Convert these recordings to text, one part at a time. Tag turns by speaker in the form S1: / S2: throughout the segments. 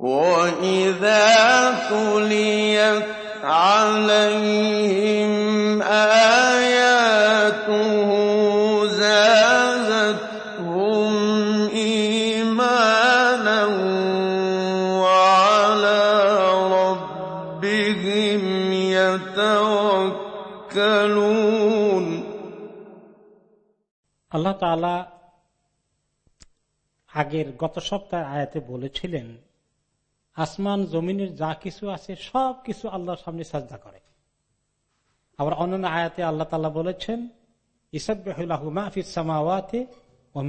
S1: وَإِذَا تُلِيَتْ عَلَيْهِمْ آيَاتُهُ زَادَتْهُمْ إِيمَانًا وَعَلَىٰ رَبِّهِمْ يَتَوَكَّلُونَ
S2: আল্লাহ তাআলা আগের গত সপ্তাহে আয়াতে বলেছিলেন আসমান, জমিনের যা কিছু আছে, সব কিছু আল্লাহর সামনে সাজদা করে। আবার অন্যান্য আয়াতে আল্লাহ তালা বলেছেন ও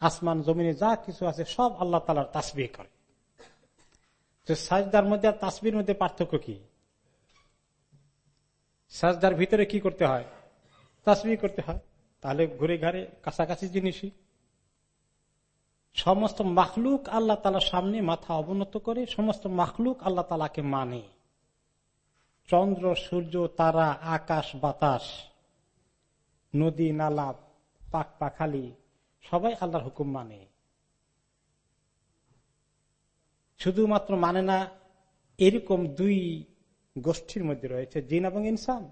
S2: আসমান, জমিনে যা কিছু আছে, সব আল্লাহ তালার তাসবি করে। তো সাজদার মধ্যে আর তাসবির মধ্যে পার্থক্য কি? সাজদার ভিতরে কি করতে হয়? তাসবি করতে হয়। তাহলে ঘুরে ঘাড়ে কাছাকাছি জিনিসই। সমস্ত মাখলুক আল্লাহ তালার সামনে মাথা অবনত করে, সমস্ত মাখলুক আল্লাহ তালাকে মানে। চন্দ্র, সূর্য, তারা, আকাশ, বাতাস, নদী, নালা, পাক, পাখালি, সবাই আল্লাহর হুকুম মানে। শুধুমাত্র মানে না, এরকম দুই গোষ্ঠীর মধ্যে রয়েছে, জিন এবং ইনসান।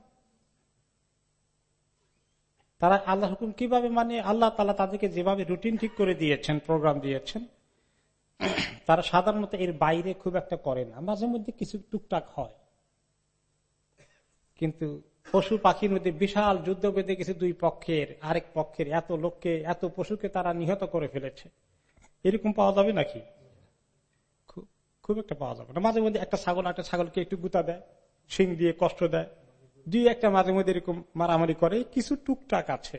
S2: তারা আল্লাহ হুকুম কীভাবে মানে আল্লাহ তালা তাদেরকে যেভাবে রুটিন ঠিক করে দিয়েছেন প্রোগ্রাম দিয়েছেন, তারা সাধারণত এর বাইরে খুব একটা করে না। মাঝে মধ্যে কিছু টুকটাক হয়। কিন্তু পশু পাখির মধ্যে বিশাল যুদ্ধ বেঁধে গেছে দুই পক্ষের, আরেক পক্ষের, এত লোককে, এত পশুকে তারা নিহত করে ফেলেছে। এরকম পাওয়া যাবে নাকি? খুব একটা পাওয়া যাবে না। মাঝে মধ্যে একটা ছাগল একটা ছাগলকে একটু গুতা দেয়, শিং দিয়ে কষ্ট দেয়। দুই একটা মাঝে মধ্যে এরকম মারামারি করে, কিছু টুকটাক আছে।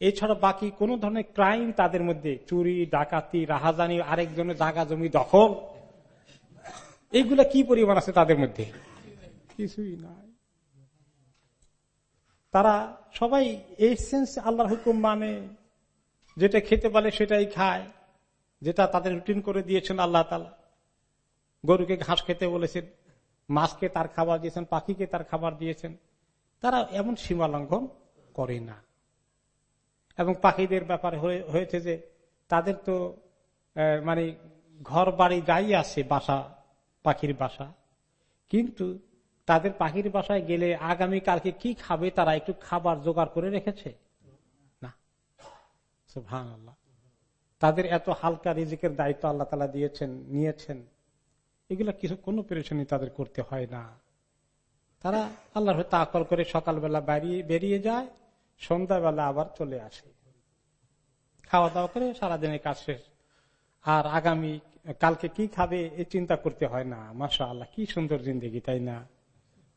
S2: এছাড়া বাকি কোন ধরনের ক্রাইম তাদের মধ্যে, চুরি, ডাকাতি, রাহাজানি, আরেকজনের জায়গা, জমি দখল এইগুলা কি পরিমাণ আছে তাদের মধ্যে? কিছুই নাই। তারা সবাই এই সেন্স আল্লাহর হুকুম মানে যেটা খেতে পারে সেটাই খায়, যেটা তাদের রুটিন করে দিয়েছেন আল্লাহ তালা গরুকে ঘাস খেতে বলেছেন মাছকে তার খাবার দিয়েছেন, পাখিকে তার খাবার দিয়েছেন। তারা এমন সীমা লঙ্ঘন করে না। এবং পাখিদের ব্যাপারে হয়েছে যে তাদের তো মানে ঘর বাড়ি যাই আছে বাসা, পাখির বাসা। কিন্তু তাদের পাখির বাসায় গেলে আগামী কালকে কি খাবে তারা একটু খাবার জোগাড় করে রেখেছে? না। ভান আল্লাহ তাদের এত হালকা রিজিকের দায়িত্ব আল্লাহ তালা দিয়েছেন, নিয়েছেন। এগুলা কিছু, কোনো পেরেশানি তাদের করতে হয় না। তারা আল্লাহর তাকল করে সকালবেলা বেরিয়ে যায়, সন্ধ্যাবেলা আবার চলে আসে। খাওয়া দাওয়া করে সারাদিনের কাজ শেষ। আর আগামী, কালকে কি খাবে এই চিন্তা করতে হয় না। মাসা আল্লাহ কি সুন্দর জিন্দগি, তাই না?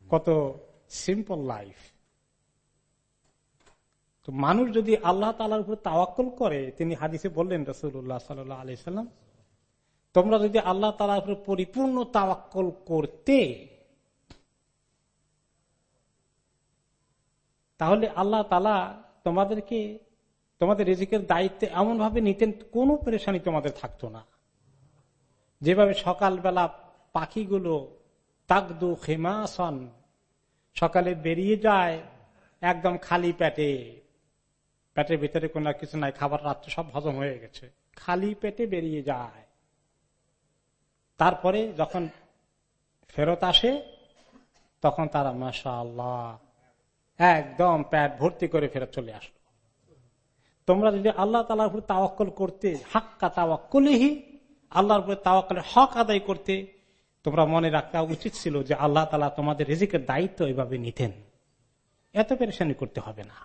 S2: কত সিম্পল লাইফ তো মানুষ যদি আল্লাহ তালার উপর তাওয়াক্কল করে, তিনি হাদিসে বললেন রসুল্লাহ সাল্লাহ সাল্লাম তোমরা যদি আল্লাহ তালার উপর পরিপূর্ণ তাওয়াক্কল করতে, তাহলে আল্লাহ তালা তোমাদেরকে, তোমাদের রিজিকের দায়িত্বে এমন ভাবে নিতেন কোনো পরেশানি তোমাদের থাকতো না। যেভাবে সকালবেলা পাখিগুলো তাকদু খেমাসন, সকালে বেরিয়ে যায় একদম খালি পেটে, পেটের ভিতরে কোন কিছু নাই, খাবার রাত্রে সব হজম হয়ে গেছে। খালি পেটে বেরিয়ে যায়। তারপরে যখন ফেরত আসে, তখন তারা মাসা আল্লাহ একদম প্যাট ভর্তি করে ফেরত চলে আসলো। তোমরা যদি আল্লাহ তালার উপর তাওয়াক্কল করতে, হাক্কা তাওয়াক্কলিহি, আল্লাহর উপরে তাওয়াক্কলের হক আদায় করতে, তোমরা মনে রাখা উচিত ছিল যে আল্লাহ তালা তোমাদের রেজিকের দায়িত্ব এভাবে নিতেন। এত পেরেশানি করতে হবে না।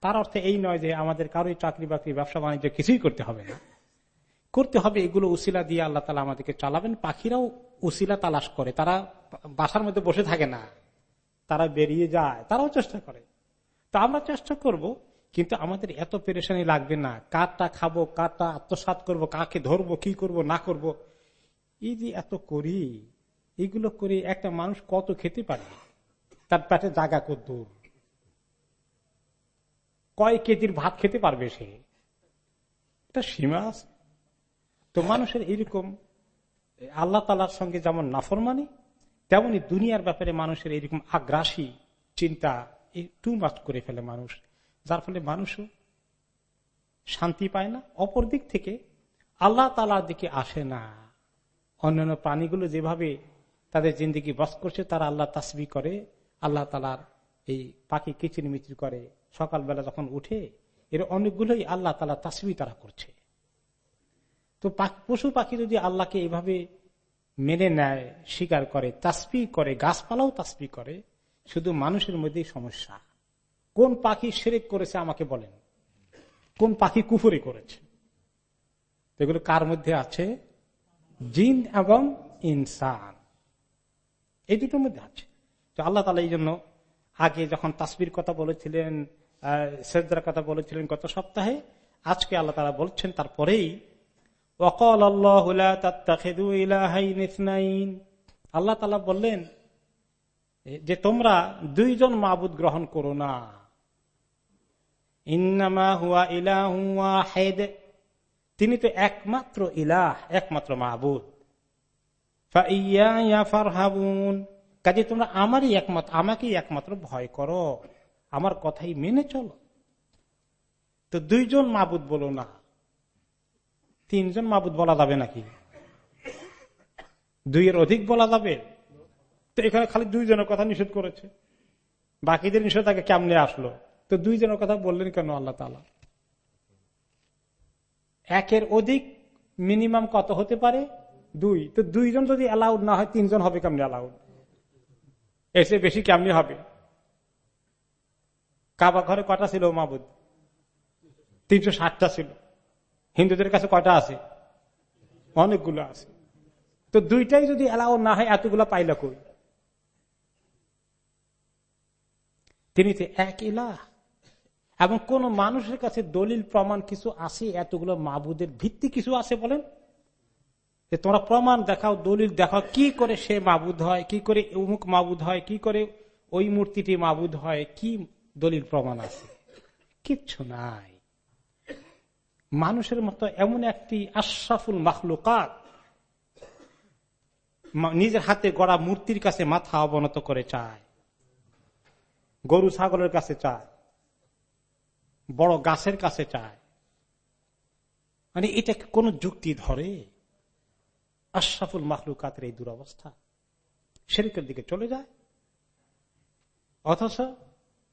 S2: তার অর্থে এই নয় যে আমাদের কারোই চাকরি বাকরি ব্যবসা বাণিজ্য কিছুই করতে হবে না। করতে হবে, এগুলো উসিলা দিয়ে আল্লাহ তালা আমাদেরকে চালাবেন। পাখিরাও উসিলা তালাশ করে। তারা বাসার মধ্যে বসে থাকে না। তারা বেরিয়ে যায়। তারাও চেষ্টা করে। তা আমরা চেষ্টা করব, কিন্তু আমাদের এত পেরেশানি লাগবে না। কারটা খাব, কারটা আত্মসাত করব, কাকে ধরবো, কি করব, না করব। এই যে এত করি, এগুলো করে একটা মানুষ কত খেতে পারে? তার পেটে জাগা কত দূর কয় কেজির ভাত খেতে পারবে সে? এটা সীমা আছে। তো মানুষের এরকম আল্লাহ তালার সঙ্গে যেমন নাফরমানি, তেমনি দুনিয়ার ব্যাপারে মানুষের এরকম আগ্রাসী চিন্তা টু মাস্ট করে ফেলে মানুষ। যার ফলে মানুষও শান্তি পায় না। অপর দিক থেকে আল্লাহ তালার দিকে আসে না। অন্যান্য প্রাণীগুলো যেভাবে তাদের জিন্দিগি বস করছে, তারা আল্লাহ তাসবি করে, আল্লাহ তালার এই পাখি কিচির মিচির করে। সকালবেলা যখন উঠে, এর অনেকগুলোই আল্লাহ তালা তাসবি তারা করছে। তো পশু পাখি যদি আল্লাহকে এভাবে মেনে নেয়, স্বীকার করে তাসপি করে, গাছপালাও তাসপি করে, শুধু মানুষের মধ্যেই সমস্যা। কোন পাখি সেরেক করেছে আমাকে বলেন। কোন পাখি কুফুরি করেছে। এগুলো কার মধ্যে আছে? জিন এবং ইনসান। এই দুটোর মধ্যে আছে। তো আল্লাহ তালা এই জন্য আগে যখন তাসবির কথা বলেছিলেন কথা বলেছিলেন গত সপ্তাহে, আজকে আল্লাহ তালা বলছেন, তারপরেই অকল আল্লাহ আল্লাহ তালা বললেন, যে তোমরা দুইজন মাবুদ গ্রহণ করো না। ইন্নামা হুয়া ইলাহ হেদ তিনি তো একমাত্র ইলাহ, একমাত্র মাহবুদ কাজে তোমরা আমারই একমাত্র, আমাকেই একমাত্র ভয় করো। আমার কথাই মেনে চলো। তো দুইজন মাবুদ বলো না। তিনজন মাবুদ বলা যাবে নাকি? দুইয়ের অধিক বলা যাবে? তো এখানে খালি দুইজনের কথা নিষেধ করেছে। বাকিদের নিষেধাকে কেমনে আসলো? তো দুইজনের কথা বললেন কেন আল্লাহ তালা একের অধিক মিনিমাম কত হতে পারে? দুই। তো দুইজন যদি অ্যালাউড না হয়, তিনজন হবে কেমনি অ্যালাউড? এসে বেশি কেমনি হবে? কাবা ঘরে কটা ছিল মাবুদ? তিনশো ষাটটা ছিল। হিন্দুদের কাছে কটা আছে? অনেকগুলো আছে। তো দুইটাই যদি অ্যালাউ না হয়, এতগুলো পাইলা কই? তিনি তো এক ইলাহ। এবং কোন মানুষের কাছে দলিল, প্রমাণ কিছু আছে? এতগুলো মাবুদের ভিত্তি কিছু আছে বলেন? যে তোমরা প্রমাণ দেখাও, দলিল দেখাও, কি করে সে মাবুদ হয়, কি করে অমুক মাবুদ হয়, কি করে ওই মূর্তিটি মাবুদ হয়, কি দলিল, প্রমাণ আছে? কিচ্ছু নাই। মানুষের মতো এমন একটি আশরাফুল মাখলুকাত নিজের হাতে গড়া মূর্তির কাছে মাথা অবনত করে চায়। গরু ছাগলের কাছে চায়। বড় গাছের কাছে চায়। মানে এটা কোন যুক্তি ধরে? আশরাফুল মাহলুকাতের এই দুরবস্থা। শেরিকের দিকে চলে যায়। অথচ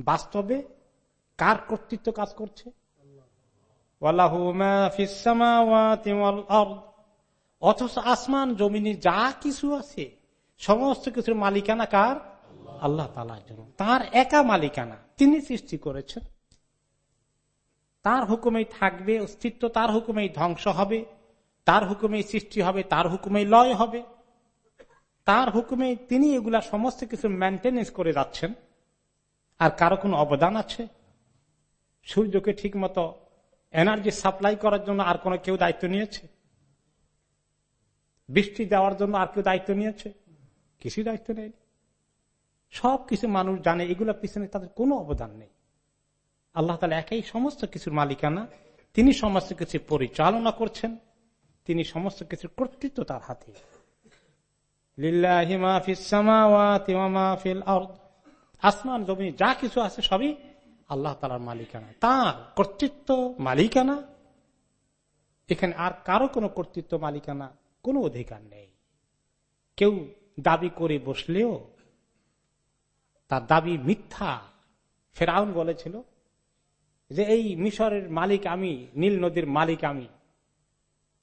S2: বাস্তবে কার কর্তৃত্ব কাজ করছে? অথচ আসমান, জমিনে যা কিছু আছে, সমস্ত কিছুর মালিকানা কার? আল্লাহ তালার জন্য। তার একা মালিকানা তিনি সৃষ্টি করেছেন। তার হুকুমেই থাকবে অস্তিত্ব, তার হুকুমেই ধ্বংস হবে, তার হুকুমেই সৃষ্টি হবে, তার হুকুমেই লয় হবে। তার হুকুমে তিনি এগুলা সমস্ত কিছু মেনটেনেন্স করে যাচ্ছেন। আর কারও কোন অবদান আছে? সূর্যকে ঠিক মতো এনার্জি সাপ্লাই করার জন্য আর কোন কেউ দায়িত্ব নিয়েছে? বৃষ্টি দেওয়ার জন্য আর কেউ দায়িত্ব নিয়েছে? কিছু দায়িত্ব নেই সব কিছু মানুষ জানে, এগুলোর পিছনে তাদের কোনো অবদান নেই। আল্লাহ তালা একাই সমস্ত কিছুর মালিকানা। তিনি সমস্ত কিছু পরিচালনা করছেন। তিনি সমস্ত কিছুর কর্তৃত্ব তার হাতে। আসমান জমি যা কিছু আছে সবই আল্লাহ তালার মালিকানা। তার কর্তৃত্ব মালিকানা। এখানে আর কারও কোনো কর্তৃত্ব মালিকানা কোনো অধিকার নেই। কেউ দাবি করে বসলেও তার দাবি মিথ্যা। ফেরাউন বলেছিল যে, এই মিশরের মালিক আমি, নীল নদীর মালিক আমি।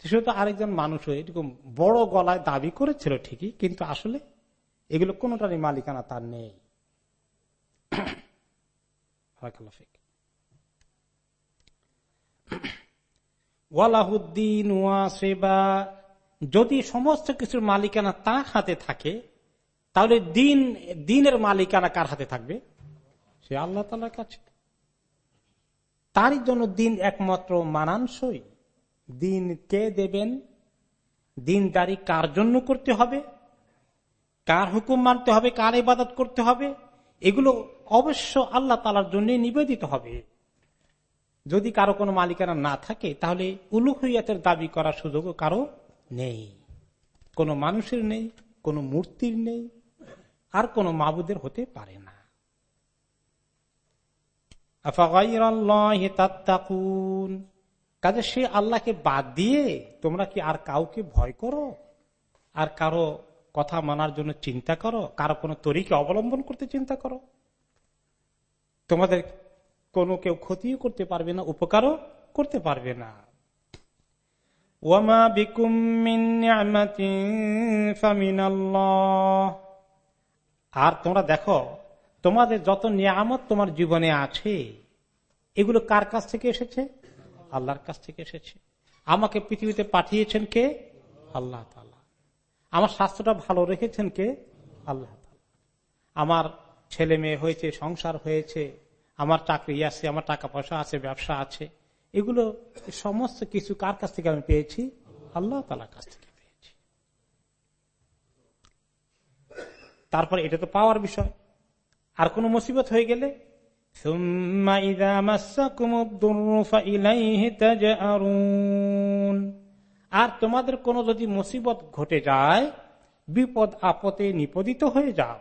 S2: সে তো আরেকজন মানুষ এরকম বড় গলায় দাবি করেছিল ঠিকই, কিন্তু আসলে এগুলো কোনোটারই মালিকানা তার নেই। ওয়ালাহুদ্দিন ওয়াসেবা, যদি সমস্ত কিছুর মালিকানা তার হাতে থাকে, তাহলে দিন, দিনের মালিকানা কার হাতে থাকবে? সে আল্লাহ তালার কাছে। তারই জন্য দিন একমাত্র মানানসই। দিন কে দেবেন? দিনদারি কার জন্য করতে হবে? কার হুকুম মানতে হবে? কার ইবাদত করতে হবে? এগুলো অবশ্য আল্লাহ তালার জন্য নিবেদিত হবে। যদি কারও কোনো মালিকানা না থাকে, তাহলে উলুহিয়াতের দাবি করার সুযোগও কারও নেই। কোনো মানুষের নেই, কোনো মূর্তির নেই, আর কোনো মাবুদের হতে পারে না। কাজে সে আল্লাহকে বাদ দিয়ে তোমরা কি আর কাউকে ভয় করো? আর কারও কথা মানার জন্য চিন্তা করো? কারও কোনো তরিকে অবলম্বন করতে চিন্তা করো? তোমাদের কোনো কেউ ক্ষতিও করতে পারবে না, উপকারও করতে পারবে না। ওয়ামা বিকুম আর তোমরা দেখো, তোমাদের যত নিয়ামত তোমার জীবনে আছে, এগুলো কার কাছ থেকে এসেছে? আল্লাহর কাছ থেকে এসেছে। আমাকে পৃথিবীতে পাঠিয়েছেন কে? আল্লাহ আমার স্বাস্থ্যটা ভালো রেখেছেন কে? আল্লাহ আমার ছেলে মেয়ে হয়েছে, সংসার হয়েছে, আমার চাকরি আছে, আমার টাকা পয়সা আছে, ব্যবসা আছে, এগুলো সমস্ত কিছু কার কাছ থেকে আমি পেয়েছি? আল্লাহ তালার কাছ থেকে পেয়েছি। তারপর এটা তো পাওয়ার বিষয়। আর কোন মুসিবত হয়ে গেলে? আর তোমাদের কোন যদি মুসিবত ঘটে যায়, বিপদ আপদে নিপদিত হয়ে যাও।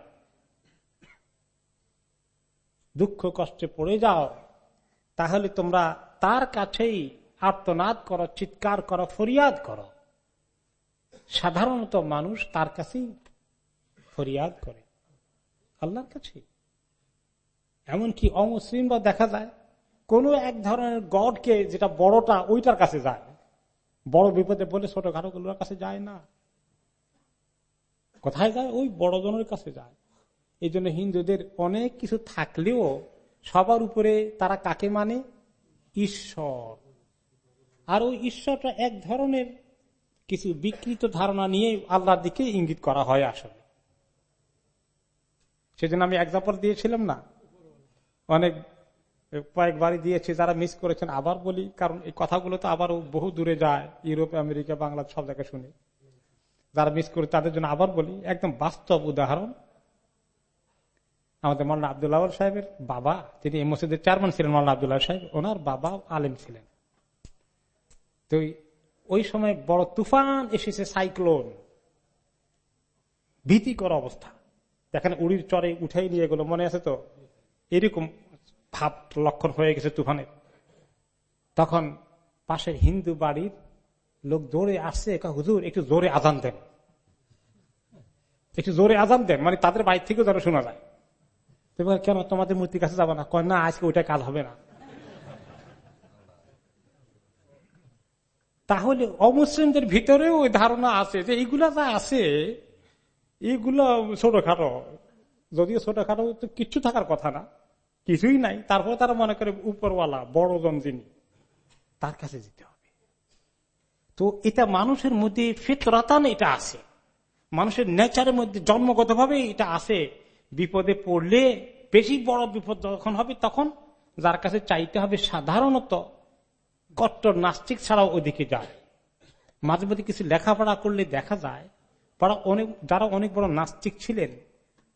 S2: দুঃখ কষ্টে পড়ে যাও। তাহলে তোমরা তার কাছেই আর্তনাদ করো, চিৎকার করো, ফরিয়াদ করো। সাধারণত মানুষ তার কাছেই ফরিয়াদ করে। আল্লাহর কাছে এমনকি অমুসলিমরা দেখা যায়, কোন এক ধরনের গডকে যেটা বড়টা ওইটার কাছে যায়। বড় বিপদে বলে ছোটগুলোর কাছে যায় না। কোথায় যায়? ওই বড় জনের কাছে যায়। এই জন্য হিন্দুদের অনেক কিছু থাকলেও সবার উপরে তারা কাকে মানে? ঈশ্বর। আর ওই ঈশ্বরটা এক ধরনের কিছু বিকৃত ধারণা নিয়ে আল্লাহর দিকে ইঙ্গিত করা হয় আসলে। সেজন্য আমি এক্সাম্পল দিয়েছিলাম না? অনেক কয়েকবারই দিয়েছি, যারা মিস করেছেন। আবার বলি, কারণ এই কথাগুলো তো আবার বহু দূরে যায়, ইউরোপ, আমেরিকা, বাংলা, সব জায়গায় শুনি। যারা মিস করে তাদের জন্য আবার বলি, একদম বাস্তব উদাহরণ আমাদের মৌলানা আবদুল্লাহ সাহেবের বাবা, তিনি এই মসজিদের চেয়ারম্যান ছিলেন মৌলানা আবদুল্লাহ সাহেব, ওনার বাবা আলেম ছিলেন। তো ওই সময় বড় তুফান এসেছে সাইক্লোন। ভীতিকর অবস্থা। দেখেন উড়ির চরে উঠাই নিয়ে গেল মনে আছে তো? এরকম ভাব লক্ষণ হয়ে গেছে তুফানের তখন পাশের হিন্দু বাড়ির লোক দৌড়ে আসছে হুজুর, একটু জোরে আজান দেন। একটু জোরে আজান দেন মানে তাদের বাড়ি থেকেও যেন শোনা যায়। কেন তোমাদের মূর্তির কাছে যাব না? না, আজকে ওইটা কাজ হবে না। তাহলে অমুসলিমদের ভিতরেও ওই ধারণা আছে যে এইগুলা যা আছে, এইগুলো ছোটখাটো। যদিও ছোটখাটো তো কিচ্ছু থাকার কথা না, কিছুই নাই। তারপরে তারা মনে করে উপরওয়ালা, বড় জন যিনি, তার কাছে যেতে হবে। তো এটা মানুষের মধ্যে ফিতরাতান এটা আছে। মানুষের নেচারের মধ্যে জন্মগত ভাবে এটা আছে। বিপদে পড়লে, বেশি বড় বিপদ যখন হবে, তখন যার কাছে চাইতে হবে সাধারণত কট্টর নাস্তিক ছাড়াও ওদিকে যায়। মাঝে মাঝে কিছু লেখাপড়া করলে দেখা যায় অনেক, যারা অনেক বড় নাস্তিক ছিলেন,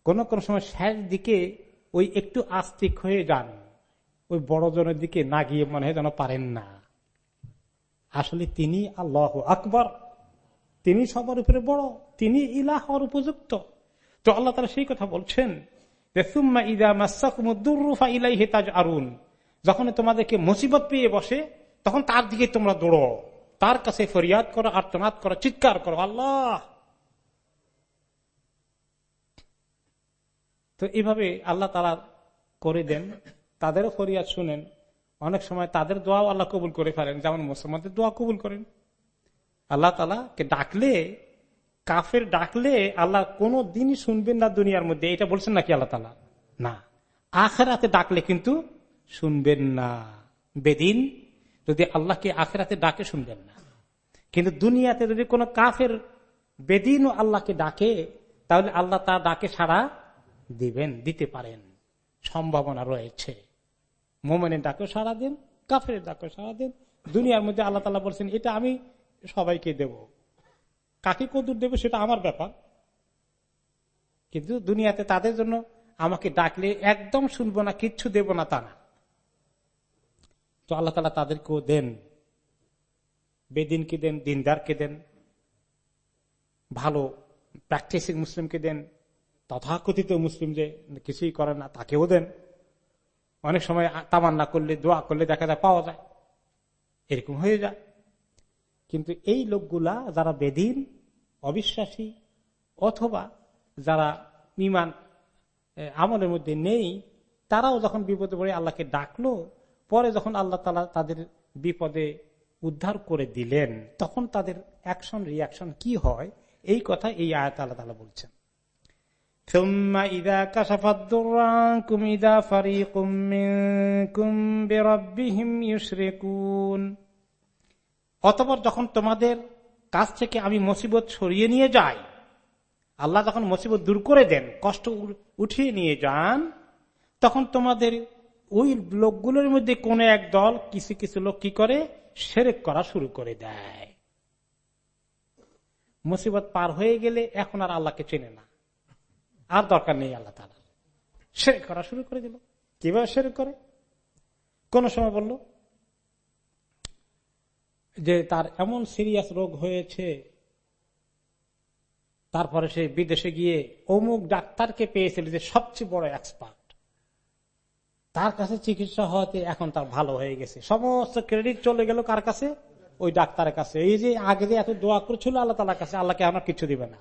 S2: কোন কোন সময় শেষ দিকে ওই একটু আস্তিক হয়ে যান। ওই বড় জনের দিকে না গিয়ে মনে হয় যেন পারেন না। আসলে তিনি আল্লাহ আকবর। তিনি সবার উপরে বড়, তিনি ইলাহর উপযুক্ত। তো আল্লাহ তারা সেই কথা বলছেন আরুন যখন তোমাদেরকে মুসিবত পেয়ে বসে, তখন তার দিকে তোমরা দৌড়ো। তার কাছে ফরিয়াদ করো, আর্তনাদ করো, চিৎকার করো, আল্লাহ! তো এইভাবে আল্লাহ তারা করে দেন। তাদেরও ফরিয়াদ শুনেন। অনেক সময় তাদের দোয়াও আল্লাহ কবুল করে ফেলেন। যেমন মুসলমানদের দোয়া কবুল করেন। আল্লাহ তালাকে ডাকলে কাফের ডাকলে আল্লাহ কোনো দিনই শুনবেন না দুনিয়ার মধ্যে। এটা বলছেন নাকি আল্লাহ তালা না। আখেরাতে ডাকলে কিন্তু শুনবেন না। বেদিন যদি আল্লাহকে আখেরাতে ডাকে, শুনবেন না। কিন্তু দুনিয়াতে যদি কোনো কাফের বেদিন আল্লাহকে ডাকে, তাহলে আল্লাহ তা ডাকে সারা দিবেন, দিতে পারেন। সম্ভাবনা রয়েছে। মোমেনের ডাকে সারা দিন কাফের ডাকে সারা দিন। দুনিয়ার মধ্যে আল্লাহ তালা বলছেন, এটা আমি সবাইকে দেব। কাকে কদুর দেবে সেটা আমার ব্যাপার। কিন্তু দুনিয়াতে তাদের জন্য আমাকে ডাকলে একদম শুনব না, কিচ্ছু দেব না তা না। তো আল্লাহ তালা তাদেরকেও দেন। বেদিনকে দেন, দিনদারকে দেন, ভালো প্র্যাকটিসিং মুসলিমকে দেন, তথাকথিত মুসলিম যে কিছুই করে না, তাকেও দেন। অনেক সময় তামান্না করলে, দোয়া করলে দেখা যায় পাওয়া যায়। এরকম হয়ে যায়। কিন্তু এই লোকগুলা যারা বেদিন, অবিশ্বাসী, অথবা যারা ইমান আমলের মধ্যে নেই, তারাও যখন বিপদে পড়ে আল্লাহকে ডাকলো, পরে যখন আল্লাহ তালা তাদের বিপদে উদ্ধার করে দিলেন, তখন তাদের অ্যাকশন রিয়াকশন কি হয়? এই কথা এই আয়াত আল্লাহ তালা বলছেন। অতপর যখন তোমাদের কাছ থেকে আমি মুসিবত সরিয়ে নিয়ে যাই, আল্লাহ যখন মুসিবত দূর করে দেন, কষ্ট উঠিয়ে নিয়ে যান, তখন তোমাদের ওই লোকগুলোর মধ্যে কোন এক দল কিছু কিছু লোক কি করে? সেরেক করা শুরু করে দেয়। মুসিবত পার হয়ে গেলে এখন আর আল্লাহকে চেনে না। আর দরকার নেই আল্লাহ তালা সেরেক করা শুরু করে দিল। কীভাবে সেরেক করে? কোন সময় বলল যে তার এমন সিরিয়াস রোগ হয়েছে, তারপরে সে বিদেশে গিয়ে অমুক ডাক্তারকে পেয়েছিল যে সবচেয়ে বড় এক্সপার্ট তার কাছে চিকিৎসা হওয়াতে এখন তার ভালো হয়ে গেছে। সমস্ত ক্রেডিট চলে গেল কার কাছে? ওই ডাক্তারের কাছে। এই যে আগে যে এত দোয়া করছিল আল্লাহ তালার কাছে, আল্লাহকে আমার কিছু দিবে না।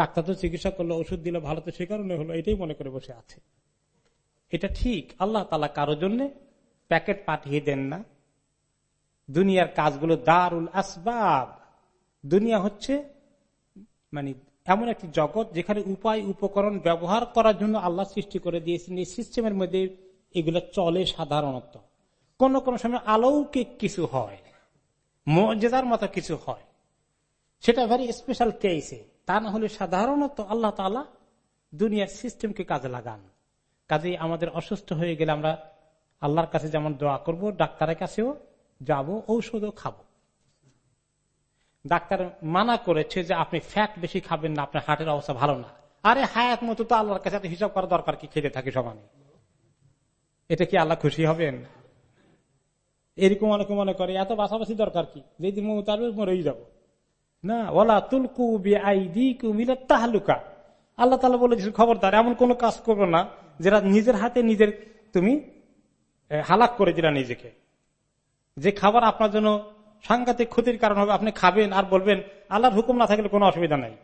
S2: ডাক্তার তো চিকিৎসা করল, ওষুধ দিলে, ভালো তো সে কারণে হলো, এটাই মনে করে বসে আছে। এটা ঠিক, আল্লাহ তালা কারোর জন্য প্যাকেট পাঠিয়ে দেন না। দুনিয়ার কাজগুলো দারুল আসবাব। দুনিয়া হচ্ছে মানে এমন একটি জগৎ যেখানে উপায়, উপকরণ ব্যবহার করার জন্য আল্লাহ সৃষ্টি করে দিয়েছেন। এই সিস্টেমের মধ্যে এগুলো চলে সাধারণত। কোন কোন সময় আলৌকিক কিছু হয় মর্যাদার মতো কিছু হয়। সেটা ভেরি স্পেশাল কেসে তা না হলে সাধারণত আল্লাহ তালা দুনিয়ার সিস্টেমকে কাজে লাগান। কাজে আমাদের অসুস্থ হয়ে গেলে আমরা আল্লাহর কাছে যেমন দোয়া করব, ডাক্তারের কাছেও যাব, ঔষধও খাব। ডাক্তার মানা করেছে যে আপনি ফ্যাট বেশি খাবেন না, আপনার হার্টের অবস্থা ভালো না। আরে হায়াত মতো তো আল্লাহর কাছে হিসাব করা দরকার কি? খেতে থাকে সমানে। এটা কি আল্লাহ খুশি হবেন? এরকম অনেকে মনে করে, এত বাসাবাসি দরকার কি? যেদিন তার মরেই যাব। না ওলা তুলকু তাহলুকা। আল্লাহ তালা বলেছেন, খবরদার, এমন কোন কাজ করব না, যেটা নিজের হাতে নিজের তুমি হালাক করে দিলা নিজেকে। যে খাবার আপনার জন্য সাংঘাতিক ক্ষতির কারণ হবে, আপনি খাবেন আর বলবেন, আল্লাহর হুকুম না থাকলে কোনো অসুবিধা নাই।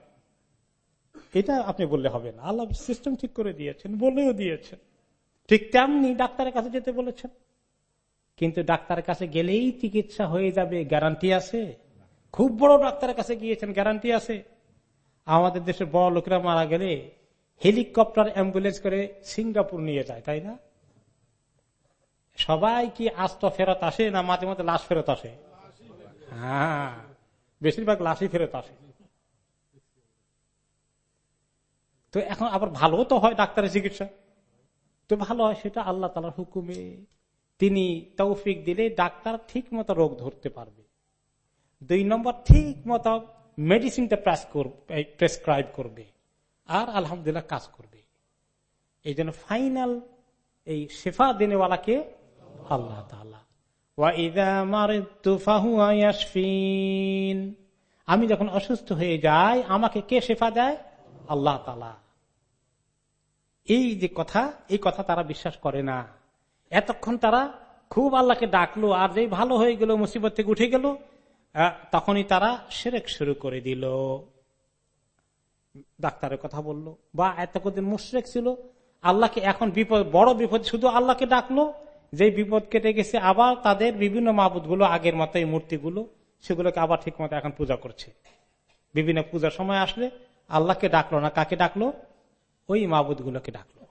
S2: এটা আপনি বললে হবে না। আল্লাহ সিস্টেম ঠিক করে দিয়েছেন, বলেও দিয়েছেন। ঠিক তেমনি ডাক্তারের কাছে যেতে বলেছেন। কিন্তু ডাক্তারের কাছে গেলেই চিকিৎসা হয়ে যাবে গ্যারান্টি আছে। খুব বড় ডাক্তারের কাছে গিয়েছেন গ্যারান্টি আছে। আমাদের দেশের বড় লোকেরা মারা গেলে হেলিকপ্টার অ্যাম্বুলেন্স করে সিঙ্গাপুর নিয়ে যায়, তাই না? সবাই কি আস্ত ফেরত আসে না মাঝে মাঝে লাশ ফেরত আসে? হ্যাঁ বেশিরভাগ লাশই ফেরত আসে। তো এখন আবার ভালো তো হয় ডাক্তারের চিকিৎসা। তো ভালো হয়, সেটা আল্লাহ তালার হুকুমে। তিনি তৌফিক দিলে ডাক্তার ঠিক মতো রোগ ধরতে পারবে। দুই নম্বর ঠিক মতো মেডিসিনটা প্রেসক্রাইব করবে আর আলহামদুলিল্লাহ কাজ করবে। এই জন্য ফাইনাল এই শেফা দিনেওয়ালাকে আল্লাহ তালা আমি যখন অসুস্থ হয়ে যাই, আমাকে কে শেফা দেয়? আল্লাহ তালা এই যে কথা, এই কথা তারা বিশ্বাস করে না। এতক্ষণ তারা খুব আল্লাহকে ডাকলো, আর যে ভালো হয়ে গেল, মুসিবত থেকে উঠে গেল তখনই তারা সেরেক শুরু করে দিল। ডাক্তারের কথা বলল বা এত কদিন মুশ্রেক ছিল, আল্লাহকে এখন বিপদ, বড় বিপদ, শুধু আল্লাহকে ডাকলো যে বিপদ কেটে গেছে, আবার তাদের বিভিন্ন মাবুদগুলো আগের মতো এই মূর্তিগুলো, সেগুলোকে আবার ঠিক মতো এখন পূজা করছে। বিভিন্ন পূজার সময় আসলে আল্লাহকে ডাকলো না, কাকে ডাকলো? ওই মাবুদ গুলোকে ডাকলো।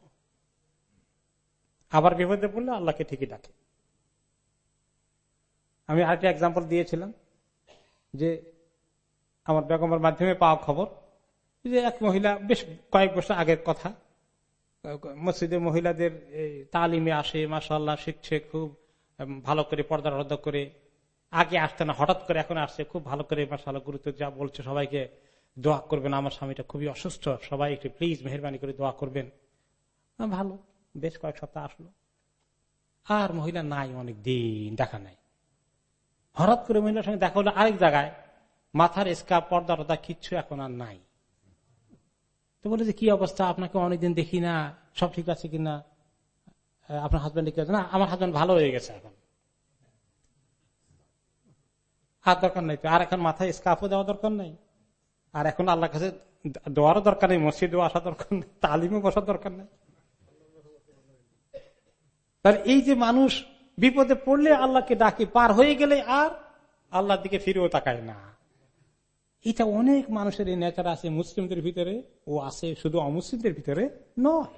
S2: আবার বিপদে পড়লে আল্লাহকে ঠিকই ডাকে। আমি আরেকটা এক্সাম্পল দিয়েছিলাম যে আমার বেগমের মাধ্যমে পাওয়া খবর যে এক মহিলা, বেশ কয়েক বছর আগের কথা মসজিদে মহিলাদের তালিমে আসে মাসাল্লাহ শিখছে খুব ভালো করে পর্দা রদ্দ করে। আগে আসতে না, হঠাৎ করে এখন আসছে, খুব ভালো করে মাসাল্লাহ গুরুত্ব যা বলছে সবাইকে দোয়া করবেন। আমার স্বামীটা খুবই অসুস্থ, সবাই একটু প্লিজ মেহরবানি করে দোয়া করবেন। ভালো, বেশ কয়েক সপ্তাহ আসলো। আর মহিলা নাই অনেক দিন দেখা নাই। হঠাৎ করে মহিলার সঙ্গে দেখা হলো আরেক জায়গায়। মাথার স্কা পর্দা টর্দা কিচ্ছু এখন আর নাই। তো বলে যে, কি অবস্থা? আপনাকে অনেকদিন দেখি না। সব ঠিক আছে কিনা? আপনার হাজব্যান্ড কি না, আমার হাজব্যান্ড ভালো হয়ে গেছে এখন। আর দরকার নেই আর এখন মাথায় স্কাফও দেওয়া দরকার নেই। আর এখন আল্লাহ কাছে দেওয়ারও দরকার নেই, মসজিদেও আসা দরকার নেই, তালিমও বসার দরকার নেই। তার এই যে মানুষ বিপদে পড়লে আল্লাহকে ডাকে, পার হয়ে গেলে আর আল্লাহর দিকে ফিরেও তাকায় না। এটা অনেক মানুষের এই নেচার আছে মুসলিমদের ভিতরে ও আছে শুধু অমুসলিমদের ভিতরে নয়।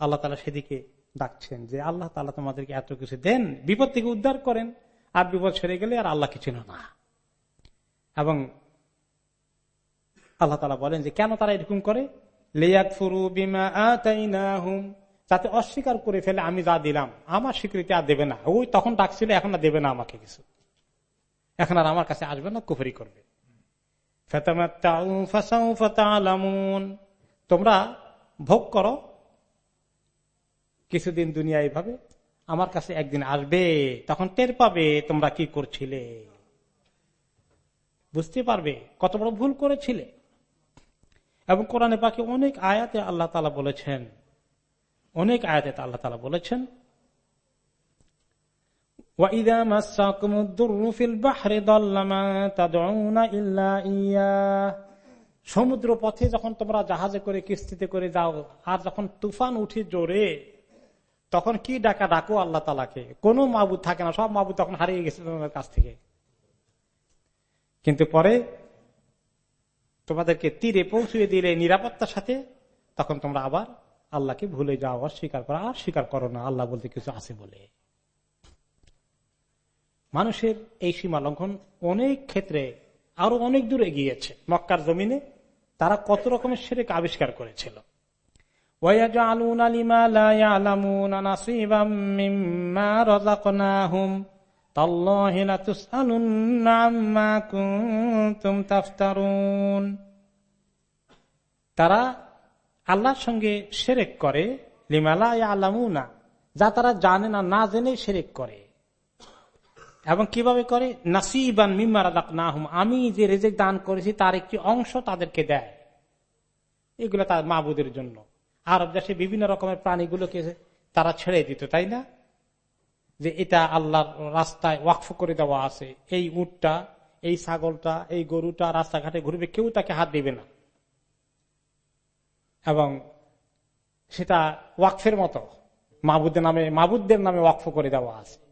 S2: আল্লাহ তালা সেদিকে ডাকছেন যে আল্লাহ তালা তোমাদেরকে এত কিছু দেন, বিপদ থেকে উদ্ধার করেন, আর বিপদ সেরে গেলে আর আল্লাহ কিছু না। এবং আল্লাহ তালা বলেন যে কেন তারা এরকম করে? ফুরু বিমা যাতে অস্বীকার করে ফেলে আমি যা দিলাম, আমার স্বীকৃতি আর দেবে না। ওই তখন ডাকছিল, এখন আর দেবে না আমাকে কিছু। এখন আর আমার কাছে আসবে না, কুফরি করবে। তোমরা ভোগ করো। কিছুদিন দুনিয়া এইভাবে আমার কাছে একদিন আসবে, তখন টের পাবে তোমরা কি করছিলে। বুঝতে পারবে কত বড় ভুল করেছিলে। এবং কোরআনে পাখি অনেক আয়াতে আল্লাহ তালা বলেছেন, অনেক আয়াতে আল্লাহ তালা বলেছেন সমুদ্র পথে যখন তোমরা জাহাজে করে, কিস্তিতে করে যাও, আর যখন তুফান উঠে জোরে, তখন কি ডাকা ডাকো আল্লাহ তালাকে কোন মাবুদ থাকে না, সব মাবুদ তখন হারিয়ে গেছে তোমাদের কাছ থেকে। কিন্তু পরে তোমাদেরকে তীরে পৌঁছিয়ে দিলে নিরাপত্তার সাথে, তখন তোমরা আবার আল্লাহকে ভুলে যাও, অস্বীকার করো। আর স্বীকার করো না, আল্লাহ বলতে কিছু আছে বলে। মানুষের এই সীমা লঙ্ঘন অনেক ক্ষেত্রে আরও অনেক দূর এগিয়েছে। মক্কার জমিনে তারা কত রকমের সেরেক আবিষ্কার করেছিল। তারা আল্লাহর সঙ্গে সেরেক করে লিমালা আলামুনা যা তারা জানে না না জেনে সেরেক করে। এবং কীভাবে করে? নাসিবান মিমার না হুম আমি যে রেজেক দান করেছি, তার একটি অংশ তাদেরকে দেয়। এগুলো তার মাবুদের জন্য। আরব দেশে বিভিন্ন রকমের প্রাণীগুলোকে তারা ছেড়ে দিত, তাই না? যে এটা আল্লাহর রাস্তায় ওয়াকফ করে দেওয়া আছে। এই উটটা, এই ছাগলটা, এই গরুটা রাস্তাঘাটে ঘুরবে, কেউ তাকে হাত দিবে না। এবং সেটা ওয়াকফের মতো। মাবুদের নামে, মাবুদদের নামে ওয়াকফ করে দেওয়া আছে।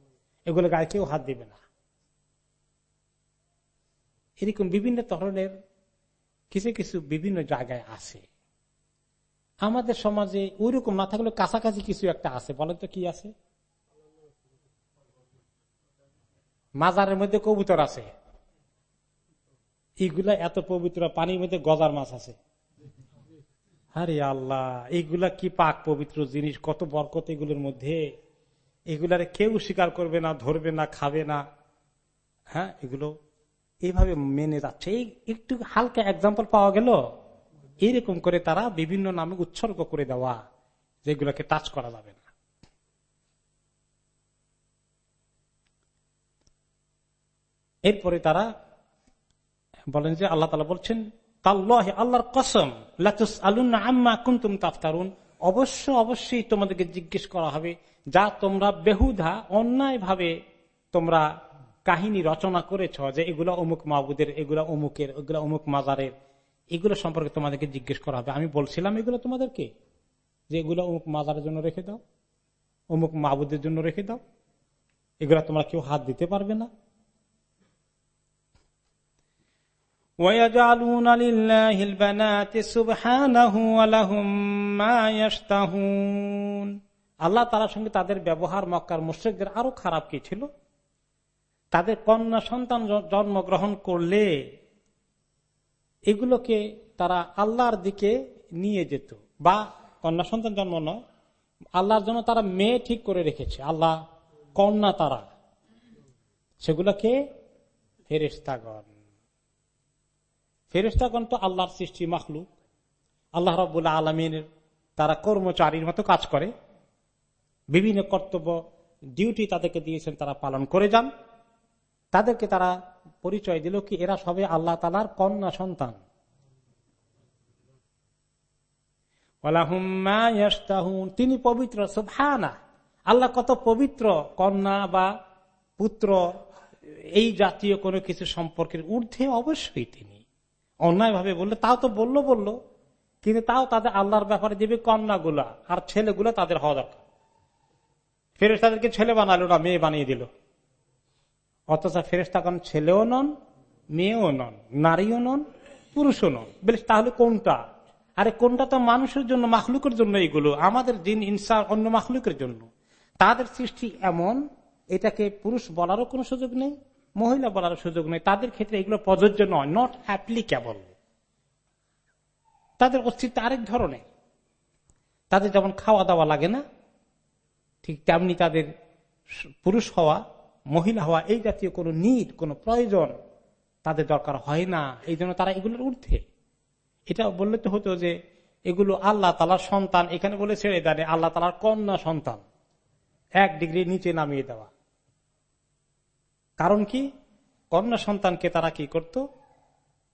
S2: এগুলো গায়ে কেউ হাত দিবে না। এরকম বিভিন্ন ধরনের কিছু কিছু বিভিন্ন জায়গায় আছে। আমাদের সমাজে ওইরকম না থাকলে কাছাকাছি কিছু একটা আছে। বলেন তো কি আছে? মাজারের মধ্যে কবুতর আছে। এইগুলা এত পবিত্র পানির মধ্যে গজার মাছ আছে। আরে আল্লাহ এইগুলা কি পাক পবিত্র জিনিস? কত বরকত এগুলোর মধ্যে। এগুলারে কেউ স্বীকার করবে না, ধরবে না, খাবে না। হ্যাঁ এগুলো এইভাবে মেনে যাচ্ছে। এই একটু হালকা এক্সাম্পল পাওয়া গেল। এরকম করে তারা বিভিন্ন নামে উৎসর্গ করে দেওয়া, যেগুলোকে টাচ করা যাবে না। এরপরে তারা বলেন যে আল্লাহ তালা বলছেন, তাল্লাহ আল্লাহর কসম লাতুস আলুন আম্মা কুন্তুম তাফতারুন। অবশ্য অবশ্যই তোমাদেরকে জিজ্ঞেস করা হবে, যা তোমরা বেহুধা অন্যায়ভাবে তোমরা কাহিনী রচনা করেছ যে এগুলো অমুক মাহবুদের এগুলো অমুকের, এগুলো অমুক মাজারের, এগুলো সম্পর্কে তোমাদেরকে জিজ্ঞেস করা হবে। আমি বলছিলাম এগুলো তোমাদেরকে, যে এগুলো অমুক মাজারের জন্য রেখে দাও, অমুক মাহবুদের জন্য রেখে দাও, এগুলো তোমরা কেউ হাত দিতে পারবে না। ويجعلون لله البنات سبحانه ولهم ما يشتهون আল্লাহ তালার সঙ্গে তাদের ব্যবহার মক্কার মুশ্রিকদের আরো খারাপ কি ছিল তাদের কন্যা সন্তান জন্মগ্রহণ করলে এগুলোকে তারা আল্লাহর দিকে নিয়ে যেত বা কন্যা সন্তান জন্ম নয় আল্লাহর জন্য তারা মেয়ে ঠিক করে রেখেছে আল্লাহ কন্যা তারা সেগুলোকে ফেরেস্তাগণ ফেরেস্তাগণ তো আল্লাহর সৃষ্টি মাখলুক। আল্লাহ রবুল্লাহ আলমিনের তারা কর্মচারীর মতো কাজ করে। বিভিন্ন কর্তব্য, ডিউটি তাদেরকে দিয়েছেন, তারা পালন করে যান। তাদেরকে তারা পরিচয় দিল কি এরা সবে আল্লাহ তালার কন্যা সন্তান। তিনি পবিত্র সুভানা আল্লাহ কত পবিত্র কন্যা বা পুত্র, এই জাতীয় কোনো কিছু সম্পর্কের ঊর্ধ্বে অবশ্যই তিনি। অন্যায় ভাবে বললে, তাও তো বলল বলল, কিন্তু তাও তাদের আল্লাহর ব্যাপারে দেবে কন্যাগুলা, আর ছেলেগুলো তাদের হওয়া দরকার। ফেরেস তাদেরকে ছেলে বানালো না, মেয়ে বানিয়ে দিল। অথচ ফেরেস্তা কারণ ছেলেও নন, মেয়েও নন, নারীও নন, পুরুষও নন। বেশ তাহলে কোনটা? আরে, কোনটা তো মানুষের জন্য, মাখলুকের জন্য এইগুলো? আমাদের দিন ইনসা অন্য মাখলুকের জন্য। তাদের সৃষ্টি এমন, এটাকে পুরুষ বলারও কোনো সুযোগ নেই। মহিলা বলার সুযোগ নেই। তাদের ক্ষেত্রে এগুলো প্রযোজ্য নয় নট অ্যাপ্লিকেবল তাদের অস্তিত্ব আরেক ধরনের। তাদের যেমন খাওয়া দাওয়া লাগে না, ঠিক তেমনি তাদের পুরুষ হওয়া, মহিলা হওয়া, এই জাতীয় কোনো নিট কোনো প্রয়োজন তাদের দরকার হয় না। এই জন্য তারা এগুলোর ঊর্ধ্বে। এটা বললে তো হতো যে, এগুলো আল্লাহ তালার সন্তান। এখানে বলে ছেড়ে দেয় আল্লাহ তালার কন্যা সন্তান। এক ডিগ্রি নিচে নামিয়ে দেওয়া। কারণ কি? কন্যা সন্তানকে তারা কি করত?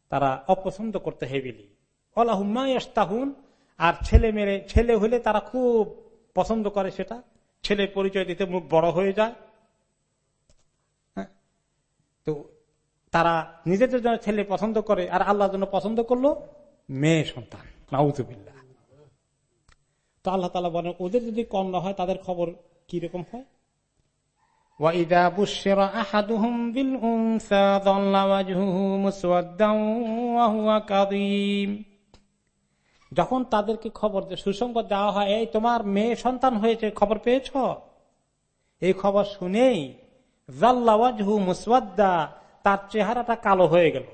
S2: তারা অপছন্দ করতে হেবিলি অলাহুমাইস্তাহুন আর ছেলে মেরে, ছেলে হলে তারা খুব পছন্দ করে সেটা। ছেলে পরিচয় দিতে মুখ বড় হয়ে যায়। হ্যাঁ? তো তারা নিজেদের জন্য ছেলে পছন্দ করে, আর আল্লাহর জন্য পছন্দ করল মেয়ে সন্তান। নাউজুবিল্লা তো আল্লাহ তালা বলেন, ওদের যদি কন্যা হয়, তাদের খবর কি রকম হয়? وإذا بشر أحدهم بالأنثى ظل وجهه مسودا وهو كظيم যখন তাদেরকে খবর সুসংবাদ দেওয়া হয় এই তোমার মেয়ে সন্তান হয়েছে খবর পেয়েছ এই খবর শুনেই জাল্লাওয়াজহু মুসওয়াদ্দা তার চেহারাটা কালো হয়ে গেল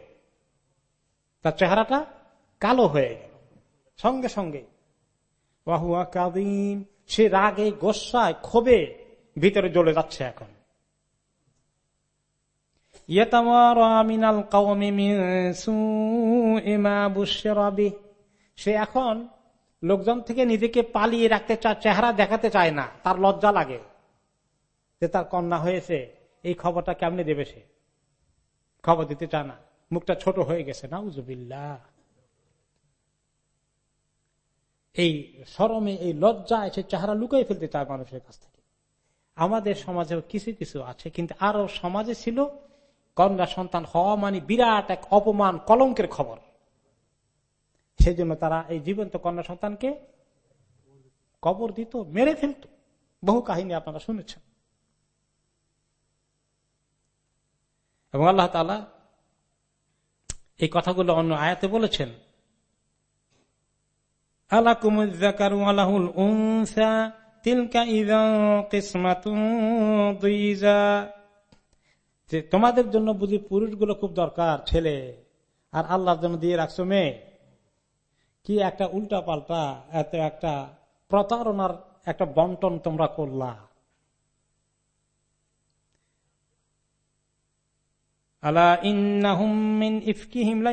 S2: তার চেহারাটা কালো হয়ে গেল সঙ্গে সঙ্গে ওয়াহুয়া কাদিম সে রাগে গোসায় ক্ষোভে ভিতরে জ্বলে যাচ্ছে এখন সে এখন লোকজন থেকে নিজেকে পালিয়ে রাখতে চায়, চেহারা দেখাতে চায় না, তার লজ্জা লাগে যে তার কন্যা হয়েছে, এই খবরটা কেমনে দেবে সে? খবর দিতে চায় না, মুখটা ছোট হয়ে গেছে না উজুবিল্লা এই সরমে, এই লজ্জায় সে চেহারা লুকাই ফেলতে চায় মানুষের কাছ থেকে। আমাদের সমাজেও কিছু কিছু আছে, কিন্তু আরও সমাজে ছিল কন্যা সন্তান হওয়া মানে বিরাট এক অপমান, কলঙ্কের খবর। সেই জন্য তারা এই জীবন্ত কন্যা সন্তানকে কবর দিত, মেরে ফেলত। বহু কাহিনী আপনারা শুনেছেন। এবং আল্লাহ তালা এই কথাগুলো অন্য আয়াতে বলেছেন তিলকা যে তোমাদের জন্য বুঝি পুরুষগুলো খুব দরকার, ছেলে। আর আল্লাহর জন্য দিয়ে রাখছো মেয়ে। কি একটা উল্টা পাল্টা এত একটা প্রতারণার একটা বন্টন তোমরা করলা। ইফকিহিম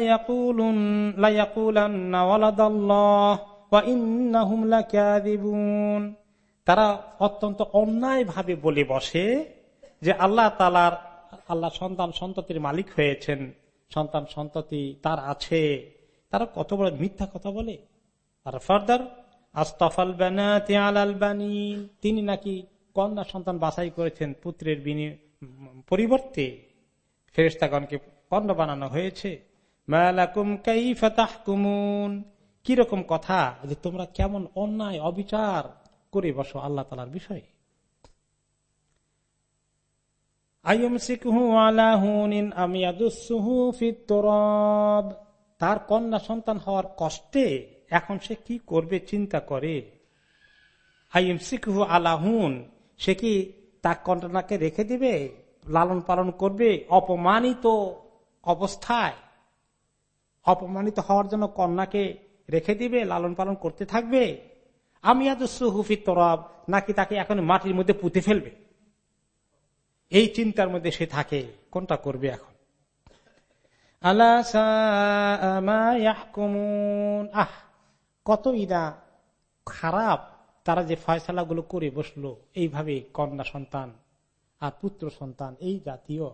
S2: তারা অত্যন্ত অন্যায় ভাবে বলে বসে যে আল্লাহ তালার আল্লাহ সন্তান সন্ততির মালিক হয়েছেন, সন্তান সন্ততি তার আছে। তারা কত বড় মিথ্যা কথা বলে? আর ফার্দার, আস্তফাল বানি তিনি নাকি কন্যা সন্তান বাছাই করেছেন পুত্রের বিনি পরিবর্তে। ফেরেস্তাগণকে কন্যা বানানো হয়েছে। কীরকম কথা যে তোমরা কেমন অন্যায়, অবিচার করে বসো আল্লাহ তালার বিষয়ে। তার কন্যা সন্তান হওয়ার কষ্টে এখন সে কি করবে চিন্তা করে? আইম সিকহু আলাহুন সে কি তার কন্যাকে রেখে দিবে? লালন পালন করবে? অপমানিত অবস্থায়, অপমানিত হওয়ার জন্য কন্যাকে রেখে দিবে? লালন পালন করতে থাকবে? আমি এত সুহুফি তরব নাকি তাকে এখন মাটির মধ্যে পুঁতে ফেলবে? এই চিন্তার মধ্যে সে থাকে, কোনটা করবে এখন? আল্লাহ আহ, কত না খারাপ তারা যে ফয়সালা গুলো করে বসল, এইভাবে কন্যা সন্তান আর পুত্র সন্তান, এই জাতীয়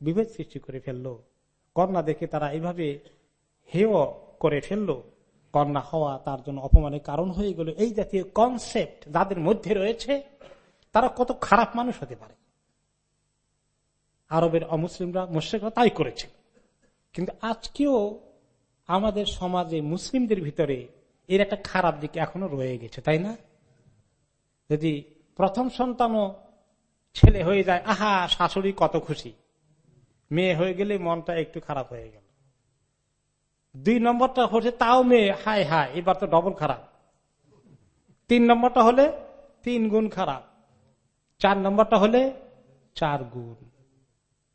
S2: বিভেদ সৃষ্টি করে ফেলল। কন্যা দেখে তারা এইভাবে হেয় করে ফেলল। কন্যা হওয়া তার জন্য অপমানের কারণ হয়ে গেল। এই জাতীয় কনসেপ্ট যাদের মধ্যে রয়েছে, তারা কত খারাপ মানুষ হতে পারে। আরবের অমুসলিমরা মুশ্রিকরা তাই করেছে। কিন্তু আজকেও আমাদের সমাজে মুসলিমদের ভিতরে এর একটা খারাপ দিক এখনও রয়ে গেছে, তাই না? যদি প্রথম সন্তানও ছেলে হয়ে যায়, আহা, শাশুড়ি কত খুশি। মেয়ে হয়ে গেলে মনটা একটু খারাপ হয়ে গেল। দুই নম্বরটা হচ্ছে তাও মেয়ে, হায় হায়, এবার তো ডবল খারাপ। তিন নম্বরটা হলে তিন গুণ খারাপ। চার নম্বরটা হলে চার গুণ।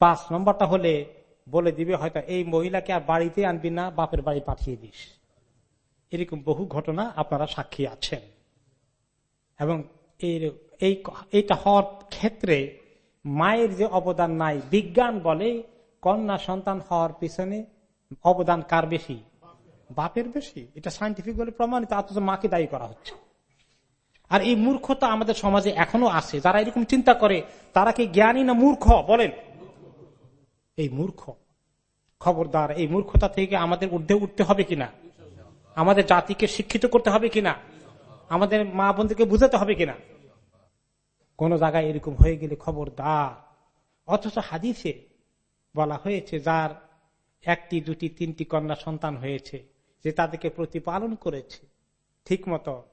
S2: পাঁচ নম্বরটা হলে বলে দিবে হয়তো, এই মহিলাকে আর বাড়িতে আনবি না, বাপের বাড়ি পাঠিয়ে দিস। এরকম বহু ঘটনা আপনারা সাক্ষী আছেন। এবং এইটা হওয়ার ক্ষেত্রে মায়ের যে অবদান নাই, বিজ্ঞান বলে কন্যা সন্তান হওয়ার পিছনে অবদান কার বেশি? বাপের বেশি। এটা সাইন্টিফিক বলে প্রমাণিত, অথচ মাকে দায়ী করা হচ্ছে। আর এই মূর্খতা আমাদের সমাজে এখনও আছে। যারা এরকম চিন্তা করে, তারা কি জ্ঞানী না মূর্খ? বলেন। এই মূর্খ। খবরদার, এই মূর্খতা থেকে আমাদের ঊর্ধ্বে উঠতে হবে কিনা? আমাদের জাতিকে শিক্ষিত করতে হবে কিনা? আমাদের মা বোনদেরকে বুঝাতে হবে কিনা? কোন জায়গায় এরকম হয়ে গেলে খবরদার। অথচ হাদিসে বলা হয়েছে, যার একটি, দুটি, তিনটি কন্যা সন্তান হয়েছে, যে তাদেরকে প্রতিপালন করেছে ঠিক মতো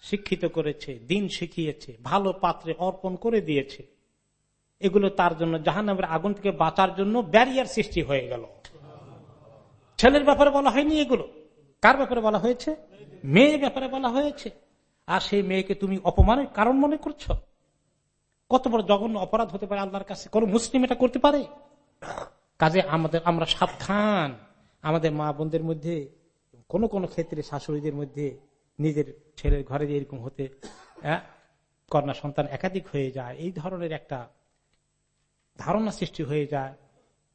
S2: শিক্ষিত করেছে, দিন শিখিয়েছে, ভালো পাত্রে অর্পণ করে দিয়েছে। এগুলো তার জন্য জাহান্নামের আগুন থেকে বাঁচার জন্য ব্যারিয়ার সৃষ্টি হয়ে গেল। ছেলের ব্যাপারে বলা হয়নি এগুলো। কার ব্যাপারে বলা হয়েছে? মেয়ের ব্যাপারে বলা হয়েছে। আর সেই মেয়েকে তুমি অপমানের কারণ মনে করছ? কত বড় জঘন্য অপরাধ হতে পারে আল্লাহর কাছে। কোন মুসলিম এটা করতে পারে? কাজে আমাদের, আমরা সাবধান। আমাদের মা বোনদের মধ্যে, কোন কোন ক্ষেত্রে শাশুড়িদের মধ্যে নিজের ছেলের ঘরে এরকম হতে কন্যা সন্তান একাধিক হয়ে যায়। এই ধরনের একটা ধারণা সৃষ্টি হয়ে যায়,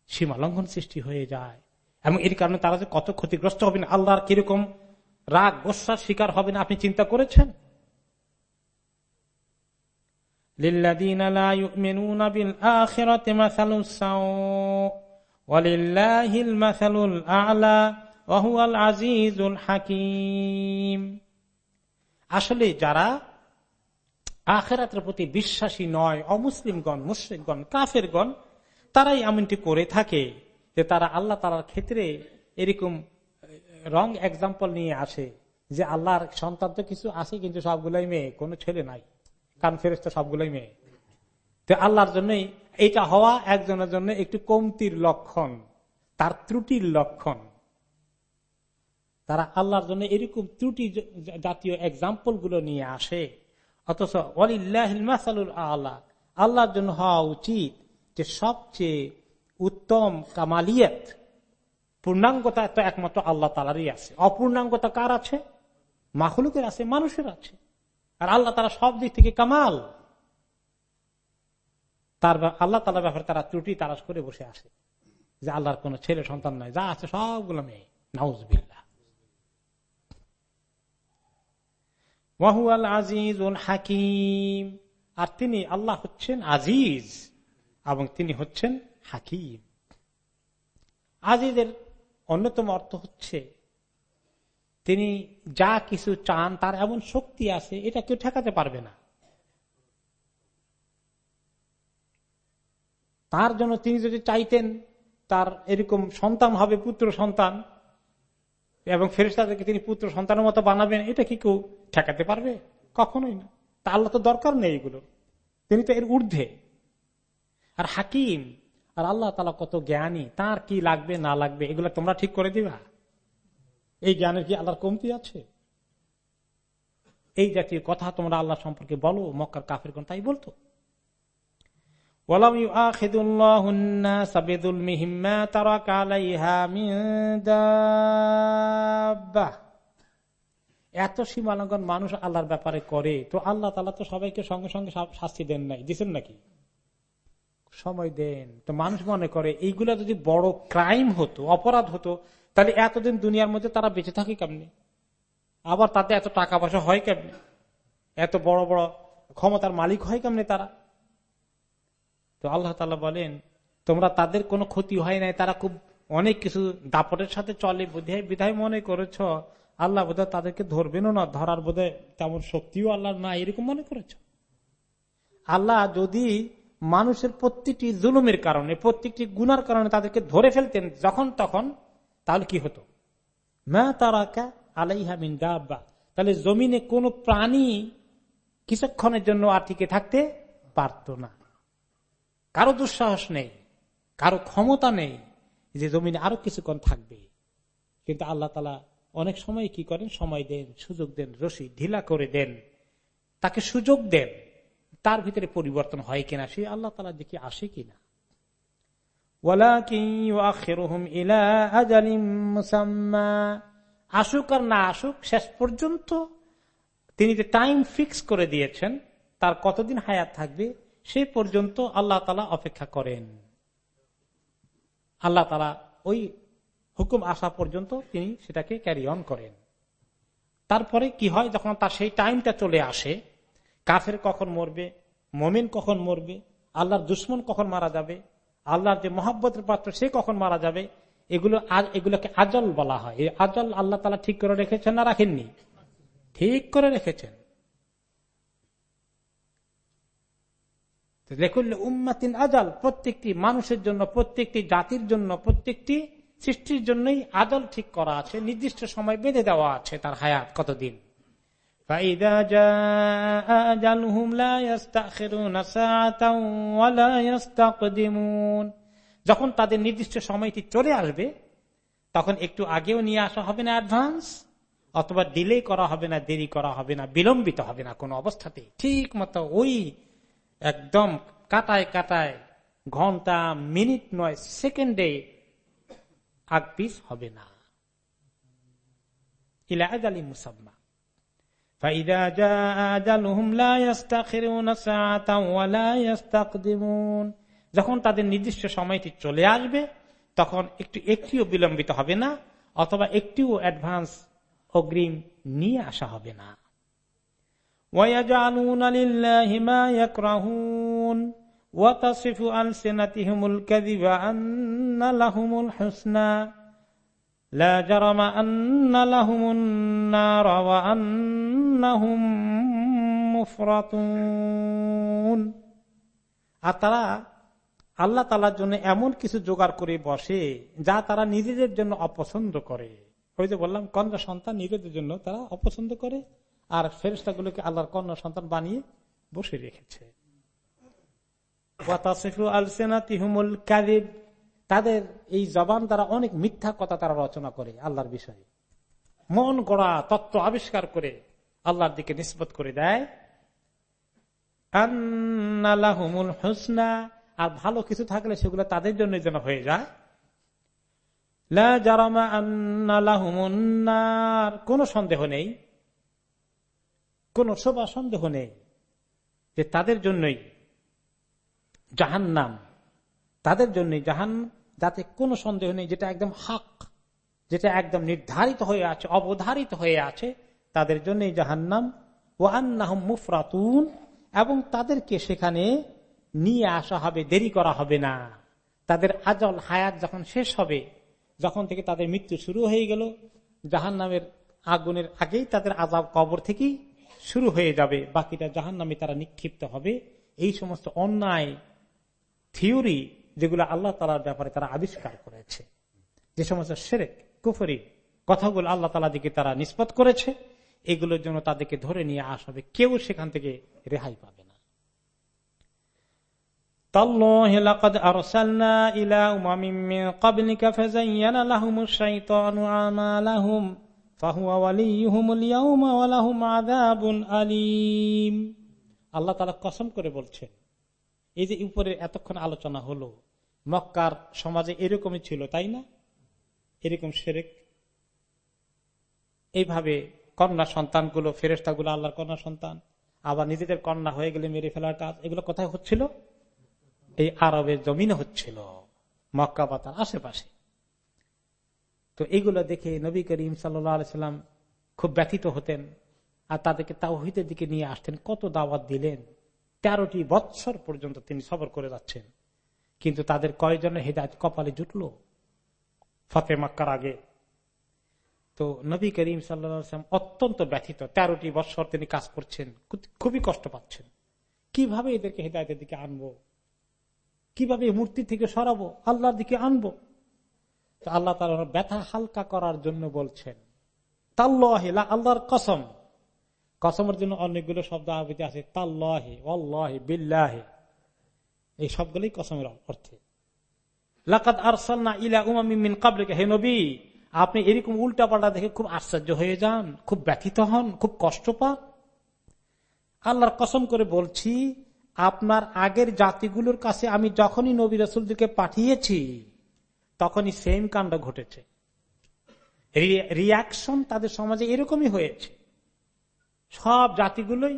S2: সীমা লঙ্ঘন সৃষ্টি হয়ে যায়। এবং এর কারণে তারা যে কত ক্ষতিগ্রস্ত হবে না, আল্লাহর কীরকম রাগ গোসার শিকার হবে না, আপনি চিন্তা করেছেন? আসলে যারা আখেরাতের প্রতি বিশ্বাসী নয়, অমুসলিমগণ, মুশ্রিকগণ, কাফেরগণ, তারাই এমনটি করে থাকে যে তারা আল্লাহ তালার ক্ষেত্রে এরকম রং এক্সাম্পল নিয়ে আসে যে আল্লাহর সন্তান তো কিছু আছে কিন্তু সবগুলোই মেয়ে, কোনো ছেলে নাই। কারণ ফেরেস্তা সবগুলোই মেয়ে। তো আল্লাহর জন্যই এটা হওয়া একজনের জন্য একটু কমতির লক্ষণ, তার ত্রুটির লক্ষণ। তারা আল্লাহর জন্য এরকম ত্রুটি জাতীয় এক্সাম্পলগুলো নিয়ে আসে। অথচ আল্লাহ আল্লাহর জন্য হওয়া উচিত যে সবচেয়ে উত্তম কামালিয়ত পূর্ণাঙ্গতা তো একমাত্র আল্লাহ তালারই আছে। অপূর্ণাঙ্গতা কার আছে? মাখলুকের আছে, মানুষের আছে। আর আল্লাহ তারা সব দিক থেকে কামাল। তার আল্লাহ তালার ব্যাপারে তারা ত্রুটি তারাস করে বসে আসে যে আল্লাহর কোন ছেলে সন্তান নয় যা আছে সবগুলো মেয়ে। নাউজবিল্লা ওয়াহুয়াল আজিজ হাকিম। আর তিনি আল্লাহ হচ্ছেন আজিজ এবং তিনি হচ্ছেন হাকিম। আজিজের অন্যতম অর্থ হচ্ছে, তিনি যা কিছু চান তার এমন শক্তি আছে, এটা কেউ ঠেকাতে পারবে না। তার জন্য তিনি যদি চাইতেন, তার এরকম সন্তান হবে, পুত্র সন্তান এবং ফেরিস্তাদেরকে তিনি পুত্র সন্তানের মতো বানাবেন, এটা কি কেউ ঠেকাতে পারবে? কখনোই না। তা আল্লাহ তো দরকার নেই এগুলো। তিনি তো এর ঊর্ধ্বে। আর হাকিম, আর আল্লাহ তালা কত জ্ঞানী, তার কি লাগবে, না লাগবে, এগুলো তোমরা ঠিক করে দিবা? এই জ্ঞানের কি আল্লাহর কমতি আছে? এই জাতীয় কথা তোমরা আল্লাহ সম্পর্কে বলো, মক্কার কাফের কোন তাই বলতো। এত সীমালঙ্ঘন মানুষ আল্লাহর ব্যাপারে করে, তো আল্লাহ তালা তো সবাইকে সঙ্গে সঙ্গে শাস্তি দেন নাই। দিচ্ছেন নাকি? সময় দেন। তো মানুষ মনে করে, এইগুলা যদি বড় ক্রাইম হতো, অপরাধ হতো, তাহলে এতদিন দুনিয়ার মধ্যে তারা বেঁচে থাকে কেমনি? আবার তাতে এত টাকা পয়সা হয় কেমনি? এত বড় বড় ক্ষমতার মালিক হয় কেমনি তারা? তো আল্লাহ তালা বলেন, তোমরা তাদের কোনো ক্ষতি হয় নাই। তারা খুব অনেক কিছু দাপটের সাথে চলে। বোধহয়, বিধায় মনে করেছ, আল্লাহ বোধহয় তাদেরকে ধরবেনও না। ধরার বোধহয় তেমন শক্তিও আল্লাহ না এরকম মনে করেছ? আল্লাহ যদি মানুষের প্রত্যেকটি জুলুমের কারণে, প্রত্যেকটি গুনার কারণে তাদেরকে ধরে ফেলতেন যখন তখন, তাহলে কি হতো? মা তারাকা আলাইহা মিন দাব্বা। তাহলে জমিনে কোন প্রাণী কিছুক্ষণের জন্য আর থাকতে পারত না। কারও দুঃসাহস নেই, কারও ক্ষমতা নেই যে জমিনে আরও কিছুক্ষণ থাকবে। কিন্তু আল্লাহ তালা অনেক সময় কি করেন? সময় দেন, সুযোগ দেন, রশি ঢিলা করে দেন। তাকে সুযোগ দেন, তার ভিতরে পরিবর্তন হয় কিনা সে আল্লাহ তালা দিকে আসে কিনা। আসুক আর না আসুক, শেষ পর্যন্ত তিনি যে টাইম ফিক্স করে দিয়েছেন, তার কতদিন হায়াত থাকবে? সে পর্যন্ত আল্লাহ তালা অপেক্ষা করেন। আল্লাহ তালা ওই হুকুম আসা পর্যন্ত তিনি সেটাকে ক্যারি অন করেন। তারপরে কি হয়? যখন তার সেই টাইমটা চলে আসে, কাফের কখন মরবে, মমিন কখন মরবে, আল্লাহর দুশ্মন কখন মারা যাবে, আল্লাহর যে মহাব্বতের পাত্র সে কখন মারা যাবে, এগুলো এগুলোকে আজল বলা হয়। এই আজল আল্লাহ তালা ঠিক করে রেখেছেন না রাখেননি? ঠিক করে রেখেছেন। লেখুল্লে উম্মাতিন আজাল প্রত্যেকটি মানুষের জন্য, প্রত্যেকটি জাতির জন্য, প্রত্যেকটি সৃষ্টির জন্যই আজল ঠিক করা আছে, নির্দিষ্ট সময় বেঁধে দেওয়া আছে তার হায়াত কতদিন। যখন তাদের নির্দিষ্ট সময়টি চলে আসবে, তখন একটু আগেও নিয়ে আসা হবে না অ্যাডভান্স, অথবা ডিলে করা হবে না, দেরি করা হবে না, বিলম্বিত হবে না কোনো অবস্থাতে ঠিক মতো ওই একদম কাটায় কাটায় ঘণ্টা, মিনিট নয়, সেকেন্ডে আগ পিস হবে না। ইলাজ যখন তাদের নির্দিষ্ট সময়টি চলে আসবে, তখন একটু একটিও বিলম্বিত হবে না, অথবা একটিও অ্যাডভান্স অগ্রিম নিয়ে আসা হবে না। ويجعلون لله ما يكرهون وتصف ألسنتهم الكذب أن لهم الحسنى لا جرم أن لهم النار وأنهم مفرطون আর তারা আল্লাহ তালার জন্য এমন কিছু জোগাড় করে বসে যা তারা নিজেদের জন্য অপছন্দ করে ওই যে বললাম কন্যা সন্তান নিজেদের জন্য তারা অপছন্দ করে আর ফেরিস্তাগুলোকে আল্লাহর কন্যা সন্তান বানিয়ে বসে রেখেছে। তাদের এই জবান দ্বারা অনেক মিথ্যা কথা তারা রচনা করে আল্লাহর বিষয়ে। মন গড়া তত্ত্ব আবিষ্কার করে আল্লাহর দিকে নিষ্পত করে দেয়। হোসনা। আর ভালো কিছু থাকলে সেগুলো তাদের জন্য যেন হয়ে যায়। কোন সন্দেহ নেই। কোন শোভা সন্দেহ নেই যে তাদের জন্যই জাহান নাম তাদের জন্যই জাহান, যাতে কোনো সন্দেহ নেই যেটা একদম হাক, যেটা একদম নির্ধারিত হয়ে আছে, অবধারিত হয়ে আছে, তাদের জন্যই জাহান্নাম। ও আন্নাহম মুফরাতুন, এবং তাদেরকে সেখানে নিয়ে আসা হবে, দেরি করা হবে না। তাদের আজল হায়াত যখন শেষ হবে, যখন থেকে তাদের মৃত্যু শুরু হয়ে গেল জাহান নামের আগুনের আগেই তাদের আজাব কবর থেকেই শুরু হয়ে যাবে, বাকিটা জাহান নামে তারা নিক্ষিপ্ত হবে। এই সমস্ত অন্যায় থিওরি যেগুলো আল্লাহ তালার ব্যাপারে তারা আবিষ্কার করেছে। যে সমস্ত সেরেক কুফরি, কথাগুলো আল্লাহ তালা দিকে তারা নিষ্পত করেছে, এগুলোর জন্য তাদেরকে ধরে নিয়ে আসবে কেউ সেখান থেকে রেহাই পাবে না। ইলা আলিম আল্লাহ তারা কসম করে বলছে এই যে উপরে এতক্ষণ আলোচনা হলো, মক্কার সমাজে এরকমই ছিল, তাই না? এরকম সেরেক। এইভাবে কন্যা সন্তানগুলো ফেরেস্তাগুলো আল্লাহর কন্যা সন্তান, আবার নিজেদের কন্যা হয়ে গেলে মেরে ফেলার কাজ, এগুলো কোথায় হচ্ছিল? এই আরবের জমিনে হচ্ছিল, মক্কা পাতার আশেপাশে। তো এইগুলো দেখে নবী করিম সাল্লাম খুব ব্যথিত হতেন আর তাদেরকে তাওহিদের দিকে নিয়ে আসতেন। কত দাওয়াত দিলেন? তেরোটি বৎসর পর্যন্ত তিনি সবর করে যাচ্ছেন। কিন্তু তাদের কয়জনের হেদায়ত কপালে জুটল? ফতে মাক্কার আগে? তো নবী করিম সাল্লাম অত্যন্ত ব্যথিত। তেরোটি বৎসর তিনি কাজ করছেন। খুবই কষ্ট পাচ্ছেন। কীভাবে এদেরকে হেদায়তের দিকে আনব? কীভাবে মূর্তি থেকে সরাবো? আল্লাহর দিকে আনব? আল্লাহ তার ব্যথা হালকা করার জন্য বলছেন, তাল্লাহ আল্লাহর কসম। কসমের জন্য অনেকগুলো শব্দ আবিতে আছে, তাল্লাহে অল্লাহে বিল্লাহে। এই সবগুলোই কসমের অর্থে। লাকাত আরসালনা ইলা উমামিন কাবলিকে হে নবী, আপনি এরকম উল্টা পাল্টা দেখে খুব আশ্চর্য হয়ে যান, খুব ব্যথিত হন, খুব কষ্ট পান। আল্লাহর কসম করে বলছি, আপনার আগের জাতিগুলোর কাছে আমি যখনই নবী রসুলদেরকে পাঠিয়েছি তখনই সেম কাণ্ড ঘটেছে। রিয়াকশন তাদের সমাজে এরকমই হয়েছে। সব জাতিগুলোই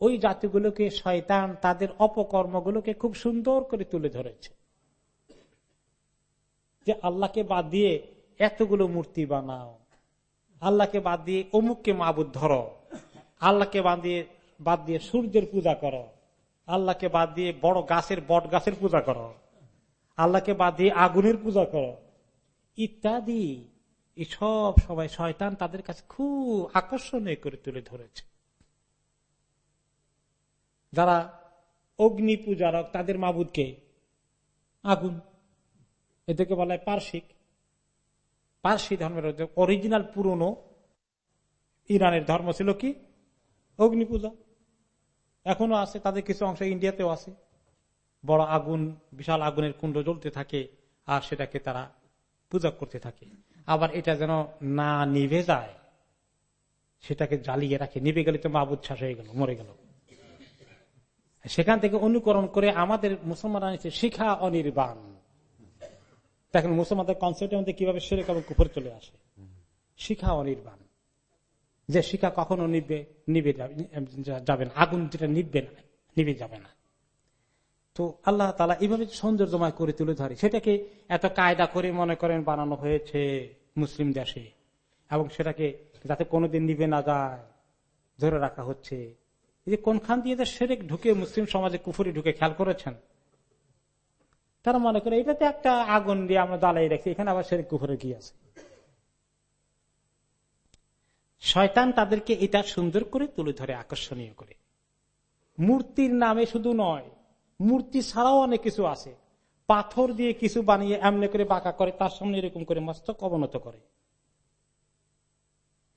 S2: ওই জাতিগুলোকে শয়তান তাদের অপকর্মগুলোকে খুব সুন্দর করে তুলে ধরেছে। যে আল্লাহকে বাদ দিয়ে এতগুলো মূর্তি বানাও। আল্লাহকে বাদ দিয়ে অমুককে মাবুদ ধরো। আল্লাহকে বাদ দিয়ে বাদ দিয়ে সূর্যের পূজা করো। আল্লাহকে বাদ দিয়ে বড় গাছের বট গাছের পূজা করো। আল্লাহকে বাদ দিয়ে আগুনের পূজা করো। ইত্যাদি। সব সবাই শয়তান তাদের কাছে খুব আকর্ষণীয় করে তুলে ধরেছে। যারা অগ্নি পূজারক, তাদের মাবুদকে আগুন, এদেরকে বলা হয় পার্শ্বিক। পার্সি ধর্মের অরিজিনাল পুরনো ইরানের ধর্ম ছিল কি? অগ্নি পূজা। এখনও আছে, তাদের কিছু অংশ ইন্ডিয়াতেও আছে। বড় আগুন, বিশাল আগুনের কুণ্ড জ্বলতে থাকে আর সেটাকে তারা পূজা করতে থাকে। আবার এটা যেন না নিভে যায়, সেটাকে জ্বালিয়ে রাখে। নিভে গেলে তো মাবুদ ছাস হয়ে গেল, মরে গেল। সেখান থেকে অনুকরণ করে আমাদের মুসলমান শিখা অনির্বাণ। দেখেন মুসলমানদের কনসেপ্টের মধ্যে কীভাবে সেরেক এবং কুপুর চলে আসে। শিখা অনির্বাণ। যে শিখা কখনো নিবে নিবে যাবে না। আগুন যেটা নিবে না, নিবে যাবে না। তো আল্লাহ তালা এইভাবে সৌন্দর্যময় করে তুলে ধরে, সেটাকে এত কায়দা করে মনে করেন বানানো হয়েছে মুসলিম দেশে, এবং সেটাকে যাতে কোনোদিন নিবে না যায়, ধরে রাখা হচ্ছে। এই যে কোনখান দিয়ে সেরেক ঢুকে মুসলিম সমাজে কুফুরি ঢুকে খেয়াল করেছেন? তারা মনে করে এটাতে একটা আগুন দিয়ে আমরা দালাই রাখছি, এখানে আবার সেরেক কুফুরে কি আছে? শয়তান তাদেরকে এটা সুন্দর করে তুলে ধরে, আকর্ষণীয় করে। মূর্তির নামে শুধু নয়, মূর্তি ছাড়াও অনেক কিছু আছে। পাথর দিয়ে কিছু বানিয়ে এমনি করে বাঁকা করে, তার সামনে এরকম করে মস্তক অবনত করে।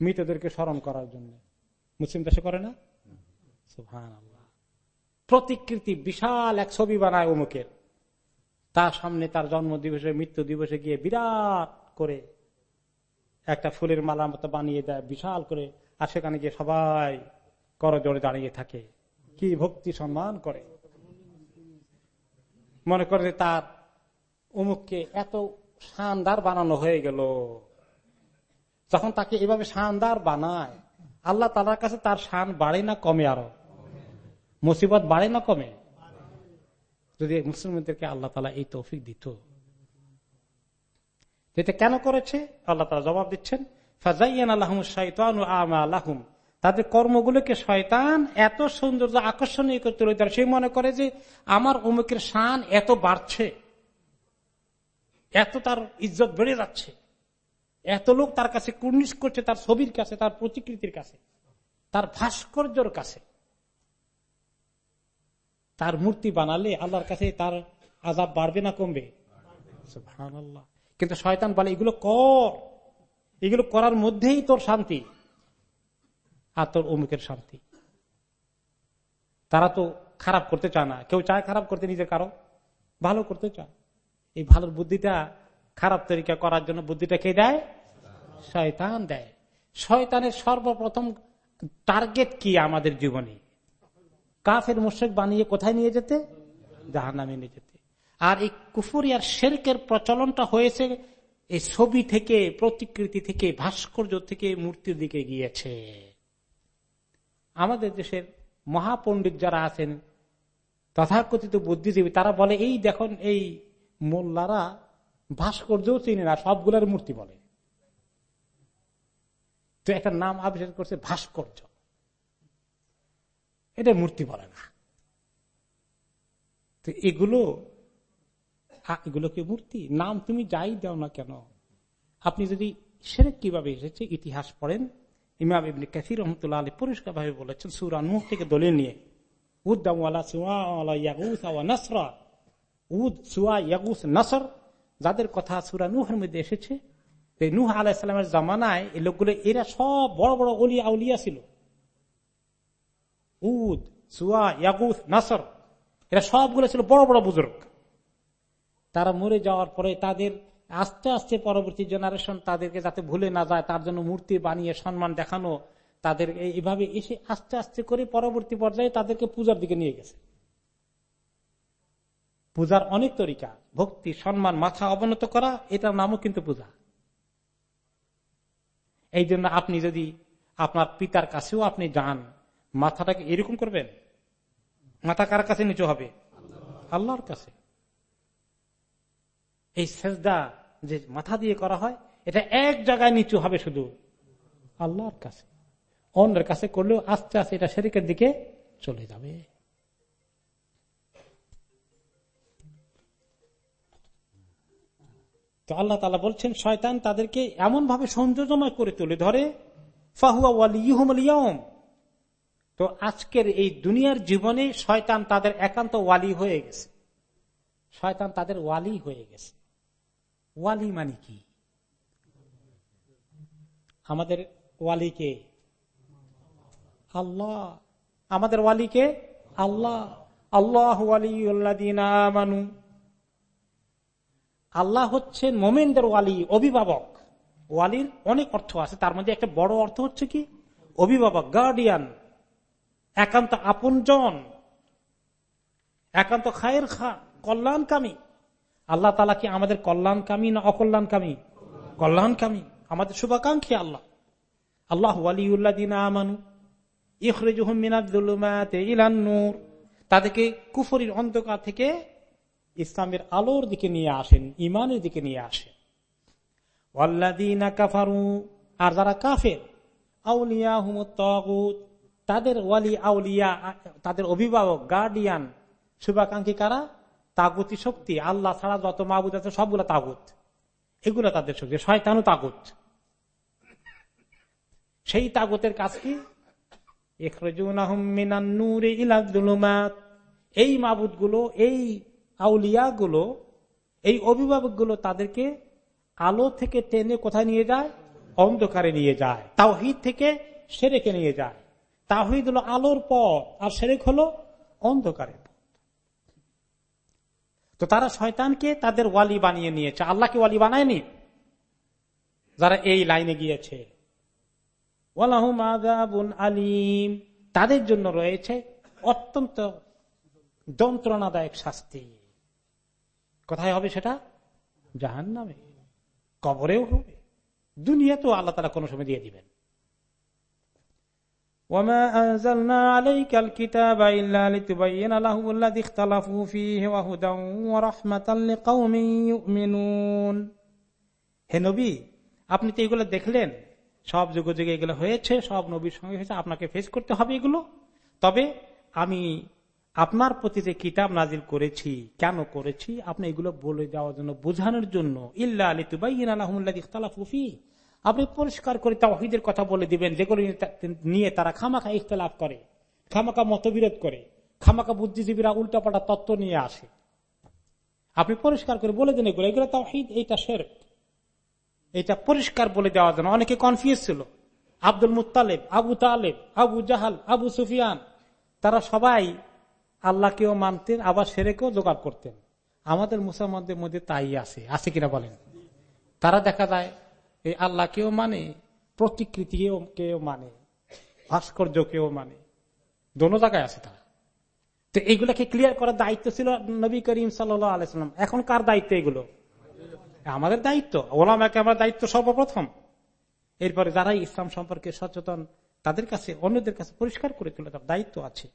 S2: মৃতদেরকে স্মরণ করার জন্য। মুসলিম দেশে করে না? প্রতিকৃতি বিশাল এক ছবি বানায় অমুকের। তার সামনে তার জন্ম দিবসে মৃত্যু দিবসে গিয়ে বিরাট করে একটা ফুলের মালা মতো বানিয়ে দেয়, বিশাল করে, আর সেখানে গিয়ে সবাই করজোড়ে দাঁড়িয়ে থাকে। কি ভক্তি সম্মান করে। মনে করে যে তার অমুককে এত শানদার বানানো হয়ে গেল। যখন তাকে এভাবে শানদার বানায়, আল্লাহ তালার কাছে তার শান বাড়ে না কমে আরও? মুসিবত বাড়ে না কমে? যদি মুসলিমদেরকে আল্লাহ তালা এই তৌফিক দিত। যেটা কেন করেছে? আল্লাহ তালা জবাব দিচ্ছেন ফাজাইয়ান আল্লাহম শৈতান আলাহুম তাদের কর্মগুলোকে শয়তান এত সৌন্দর্য আকর্ষণীয় করে তুলে ধরে, সে মনে করে যে আমার অমুকের শান এত বাড়ছে, এত তার ইজ্জত বেড়ে যাচ্ছে, এত লোক তার কাছে কুর্নিশ করছে, তার ছবির কাছে, তার প্রতিকৃতির কাছে, তার ভাস্কর্যর কাছে। তার মূর্তি বানালে আল্লাহর কাছে তার আজাব বাড়বে না কমবে? কিন্তু শয়তান বলে, এগুলো কর। এগুলো করার মধ্যেই তোর শান্তি আর তোর অমুকের শান্তি। তারা তো খারাপ করতে চায় না। কেউ চায় খারাপ করতে নিজে কারও, ভালো করতে চায়। এই ভালোর বুদ্ধিটা খারাপ তরিকা করার জন্য বুদ্ধিটা কে দেয়? শয়তান দেয়। শয়তানের সর্বপ্রথম টার্গেট কি আমাদের জীবনে? কাফের মোশেক বানিয়ে কোথায় নিয়ে যেতে? জাহান নামে নিয়ে যেতে। আর এই কুফুরিয়ার শেরকের প্রচলনটা হয়েছে এই ছবি থেকে, প্রতিকৃতি থেকে, ভাস্কর্য থেকে মূর্তির দিকে গিয়েছে। আমাদের দেশের মহাপণ্ডিত যারা আছেন, তথাকথিত বুদ্ধিজীবী, তারা বলে, এই দেখুন, এই মোল্লারা ভাস্কর্যও চিনে না, সবগুলোর মূর্তি বলে। তো একটা নাম আবিষ্কার করছে ভাস্কর্য। এটা মূর্তি বলে না। তো এগুলো এগুলো কি মূর্তি। নাম তুমি যাই দাও না কেন? আপনি যদি সেরে কীভাবে এসেছে, ইতিহাস পড়েন। ইমাম ইবনে কাসির রহমতুল্লাহ আলী পরিষ্কার ভাবে বলেছেন, সুরা নুহ থেকে দলিল নিয়ে নাসরা। যাদের কথা সুরা নুহের মধ্যে এসেছে নুহ আলাহিসামের জামানায় এই লোকগুলো, এরা সব বড় বড় অলিয়া আউলিয়া ছিল। উদ, সুয়া, ইয়াগুস, নাসর, এরা সবগুলো ছিল বড় বড় বুজুর্গ। তারা মরে যাওয়ার পরে তাদের আস্তে আস্তে পরবর্তী জেনারেশন তাদেরকে যাতে ভুলে না যায়, তার জন্য মূর্তি বানিয়ে, সম্মান দেখানো, তাদের এইভাবে এসে আস্তে আস্তে করে পরবর্তী পর্যায়ে তাদেরকে পূজার দিকে নিয়ে গেছে। পূজার অনেক তরিকা, ভক্তি, সম্মান, মাথা অবনত করা, এটার নামও কিন্তু পূজা। এই জন্য আপনি যদি আপনার পিতার কাছেও আপনি যান, মাথাটাকে এরকম করবেন? মাথা কার কাছে নিচু হবে? আল্লাহর কাছে। এই সেজদা যে মাথা দিয়ে করা হয়, এটা এক জায়গায় নিচু হবে শুধু আল্লাহর কাছে। অন্যের কাছে করলেও আস্তে আস্তে এটা শেরিকের দিকে চলে যাবে। তো আল্লাহ তালা বলছেন, শয়তান তাদেরকে এমন ভাবে সংযোজনয় করে তুলে ধরে তো আজকের এই দুনিয়ার জীবনে শয়তান তাদের একান্ত ওয়ালি হয়ে গেছে। শয়তান তাদের ওয়ালি হয়ে গেছে। ওয়ালি মানে কি? আমাদের ওয়ালিকে আল্লাহ। আমাদের ওয়ালিকে আল্লাহ। আল্লাহ মানু আল্লাহ হচ্ছেন মোমেনদের ওয়ালি, অভিভাবক। ওয়ালির অনেক অর্থ আছে, তার মধ্যে একটা বড় অর্থ হচ্ছে কি? অভিভাবক গার্ডিয়ান একান্ত আপনজন, একান্ত খায়ের খা, কল্যাণকামী। আল্লাহ তালা কি আমাদের কল্যাণকামী না অকল্যাণকামী? কল্যাণকামী। আমাদের শুভাকাঙ্ক্ষী আল্লাহ। আল্লাহ ওয়ালিউল্লাদিন আমানু ইলান্নুর তাদেরকে কুফরির অন্ধকার থেকে ইসলামের আলোর দিকে নিয়ে আসেন ইমানের দিকে নিয়ে আসেন। কাফারু, আর যারা কাফের আউলিয়া হুমত তাদের ওয়ালি আউলিয়া, তাদের অভিভাবক, গার্ডিয়ান, শুভাকাঙ্ক্ষী কারা? তাগুতি শক্তি। আল্লাহ ছাড়া যত মাহবুদ আছে সবগুলো তাগুত। এগুলো তাদের শক্তি। শয়তানও তাগুত। সেই তাগুতের কাজ কি? এই মাবুদগুলো এই আউলিয়া গুলো এই অভিভাবকগুলো তাদেরকে আলো থেকে টেনে কোথায় নিয়ে যায়? অন্ধকারে নিয়ে যায়। তাওহিদ থেকে সেরেকে নিয়ে যায়। তাহিদ হলো আলোর পথ, আর সেরেক হলো অন্ধকারের তো তারা শয়তানকে তাদের ওয়ালি বানিয়ে নিয়েছে। আল্লাহকে ওয়ালি বানায়নি? যারা এই লাইনে গিয়েছে। আলিম। তাদের জন্য রয়েছে অত্যন্ত যন্ত্রণাদায়ক শাস্তি। কোথায় হবে সেটা? জাহান নামে কবরেও হবে। দুনিয়া তো আল্লাহ তারা কোনো সময় দিয়ে দিবেন। وما أنزلنا عليك الكتاب إلا لتبين لهم الذي اختلفوا فيه وهدى ورحمة لقوم يؤمنون হে নবী আপনি তো এগুলো দেখলেন সব যুগ যুগে এগুলো হয়েছে সব নবীর সঙ্গে হয়েছে আপনাকে ফেস করতে হবে এগুলো তবে আমি আপনার প্রতি যে কিতাব নাজিল করেছি কেন করেছি আপনি এগুলো বলে দেওয়ার জন্য বোঝানোর জন্য ইল্লা আলী তুবাইন আলহামুল্লাহ আপনি পরিষ্কার করে তাহিদের কথা বলে দিবেন, যেগুলো নিয়ে তারা খামাখা ইখতলাফ করে খামাকা মতবিরোধ করে খামাকা বুদ্ধিজীবীরা উল্টাপাল্টা তত্ত্ব নিয়ে আসে। আপনি পরিষ্কার করে বলে দেন এগুলো। এগুলো তাহিদ এইটা শের এটা পরিষ্কার বলে দেওয়ার জন্য অনেকে কনফিউজ ছিল। আব্দুল মুতালেব আবু তালেব, আবু জাহাল, আবু সুফিয়ান, তারা সবাই আল্লাহকেও মানতেন, আবার সেরেকেও জোগাড় করতেন। আমাদের মুসলমানদের মধ্যে তাই আছে। আছে কিনা বলেন? তারা দেখা যায় এই আল্লাহ কেউ মানে প্রতিকৃতি কেউ মানে ভাস্কর্য কেউ মানে। দোনো জায়গায় আছে তারা। তো এইগুলাকে ক্লিয়ার করার দায়িত্ব ছিল নবী করিম সাল্লাম। এখন কার দায়িত্ব এগুলো? আমাদের দায়িত্ব। ওলামাকে আমার দায়িত্ব সর্বপ্রথম। এরপরে যারা ইসলাম সম্পর্কে সচেতন, তাদের কাছে, অন্যদের কাছে পরিষ্কার করে তুলে তার দায়িত্ব আছে।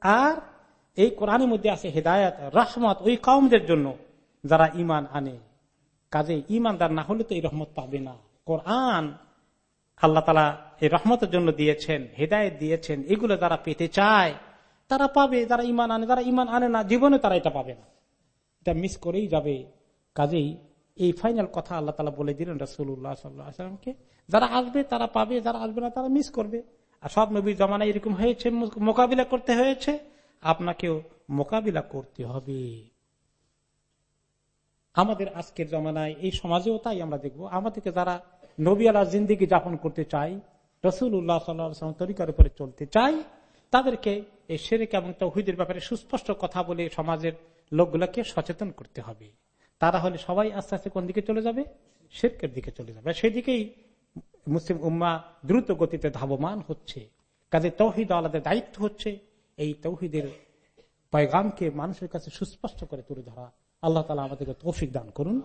S2: আর এই কোরআনের মধ্যে আছে হেদায়ত, রহমত ওই কমদের জন্য যারা ইমান আনে। কাজে ইমানদার না হলে তো এই রহমত পাবে না। কোরআন আল্লাহ তালা এই রহমতের জন্য দিয়েছেন, হেদায়ত দিয়েছেন, এগুলো যারা পেতে চায়, তারা পাবে। যারা ইমান আনে, যারা ইমান আনে না, জীবনে তারা এটা পাবে না। এটা মিস করেই যাবে। কাজেই এই ফাইনাল কথা আল্লাহ তালা বলে দিলেন রসুল্লাহ সাল্লামকে যারা আসবে তারা পাবে, যারা আসবে না তারা মিস করবে। আর সব নবীর জমানায় এরকম হয়েছে, মোকাবিলা করতে হয়েছে। আপনাকেও মোকাবিলা করতে হবে। আমাদের আজকের জমানায়, এই সমাজেও তাই আমরা দেখব। আমাদেরকে যারা নবী আল্লাহ জিন্দিগি যাপন করতে চাই রসুল উল্লাহ সাল্লাম তরিকার উপরে চলতে চাই তাদেরকে এই শেরেক এবং তৌহিদের ব্যাপারে সুস্পষ্ট কথা বলে সমাজের লোকগুলোকে সচেতন করতে হবে। তারা হলে সবাই আস্তে আস্তে কোন দিকে চলে যাবে? শেরকের দিকে চলে যাবে। সেদিকেই মুসলিম উম্মা দ্রুত গতিতে ধাবমান হচ্ছে। কাজে তৌহিদ আলাদা দায়িত্ব হচ্ছে। এই তৌহিদের পয়গামকে মানুষের কাছে সুস্পষ্ট করে তুলে ধরা, আল্লাহ তালা আমাদেরকে তৌফিক দান করুন।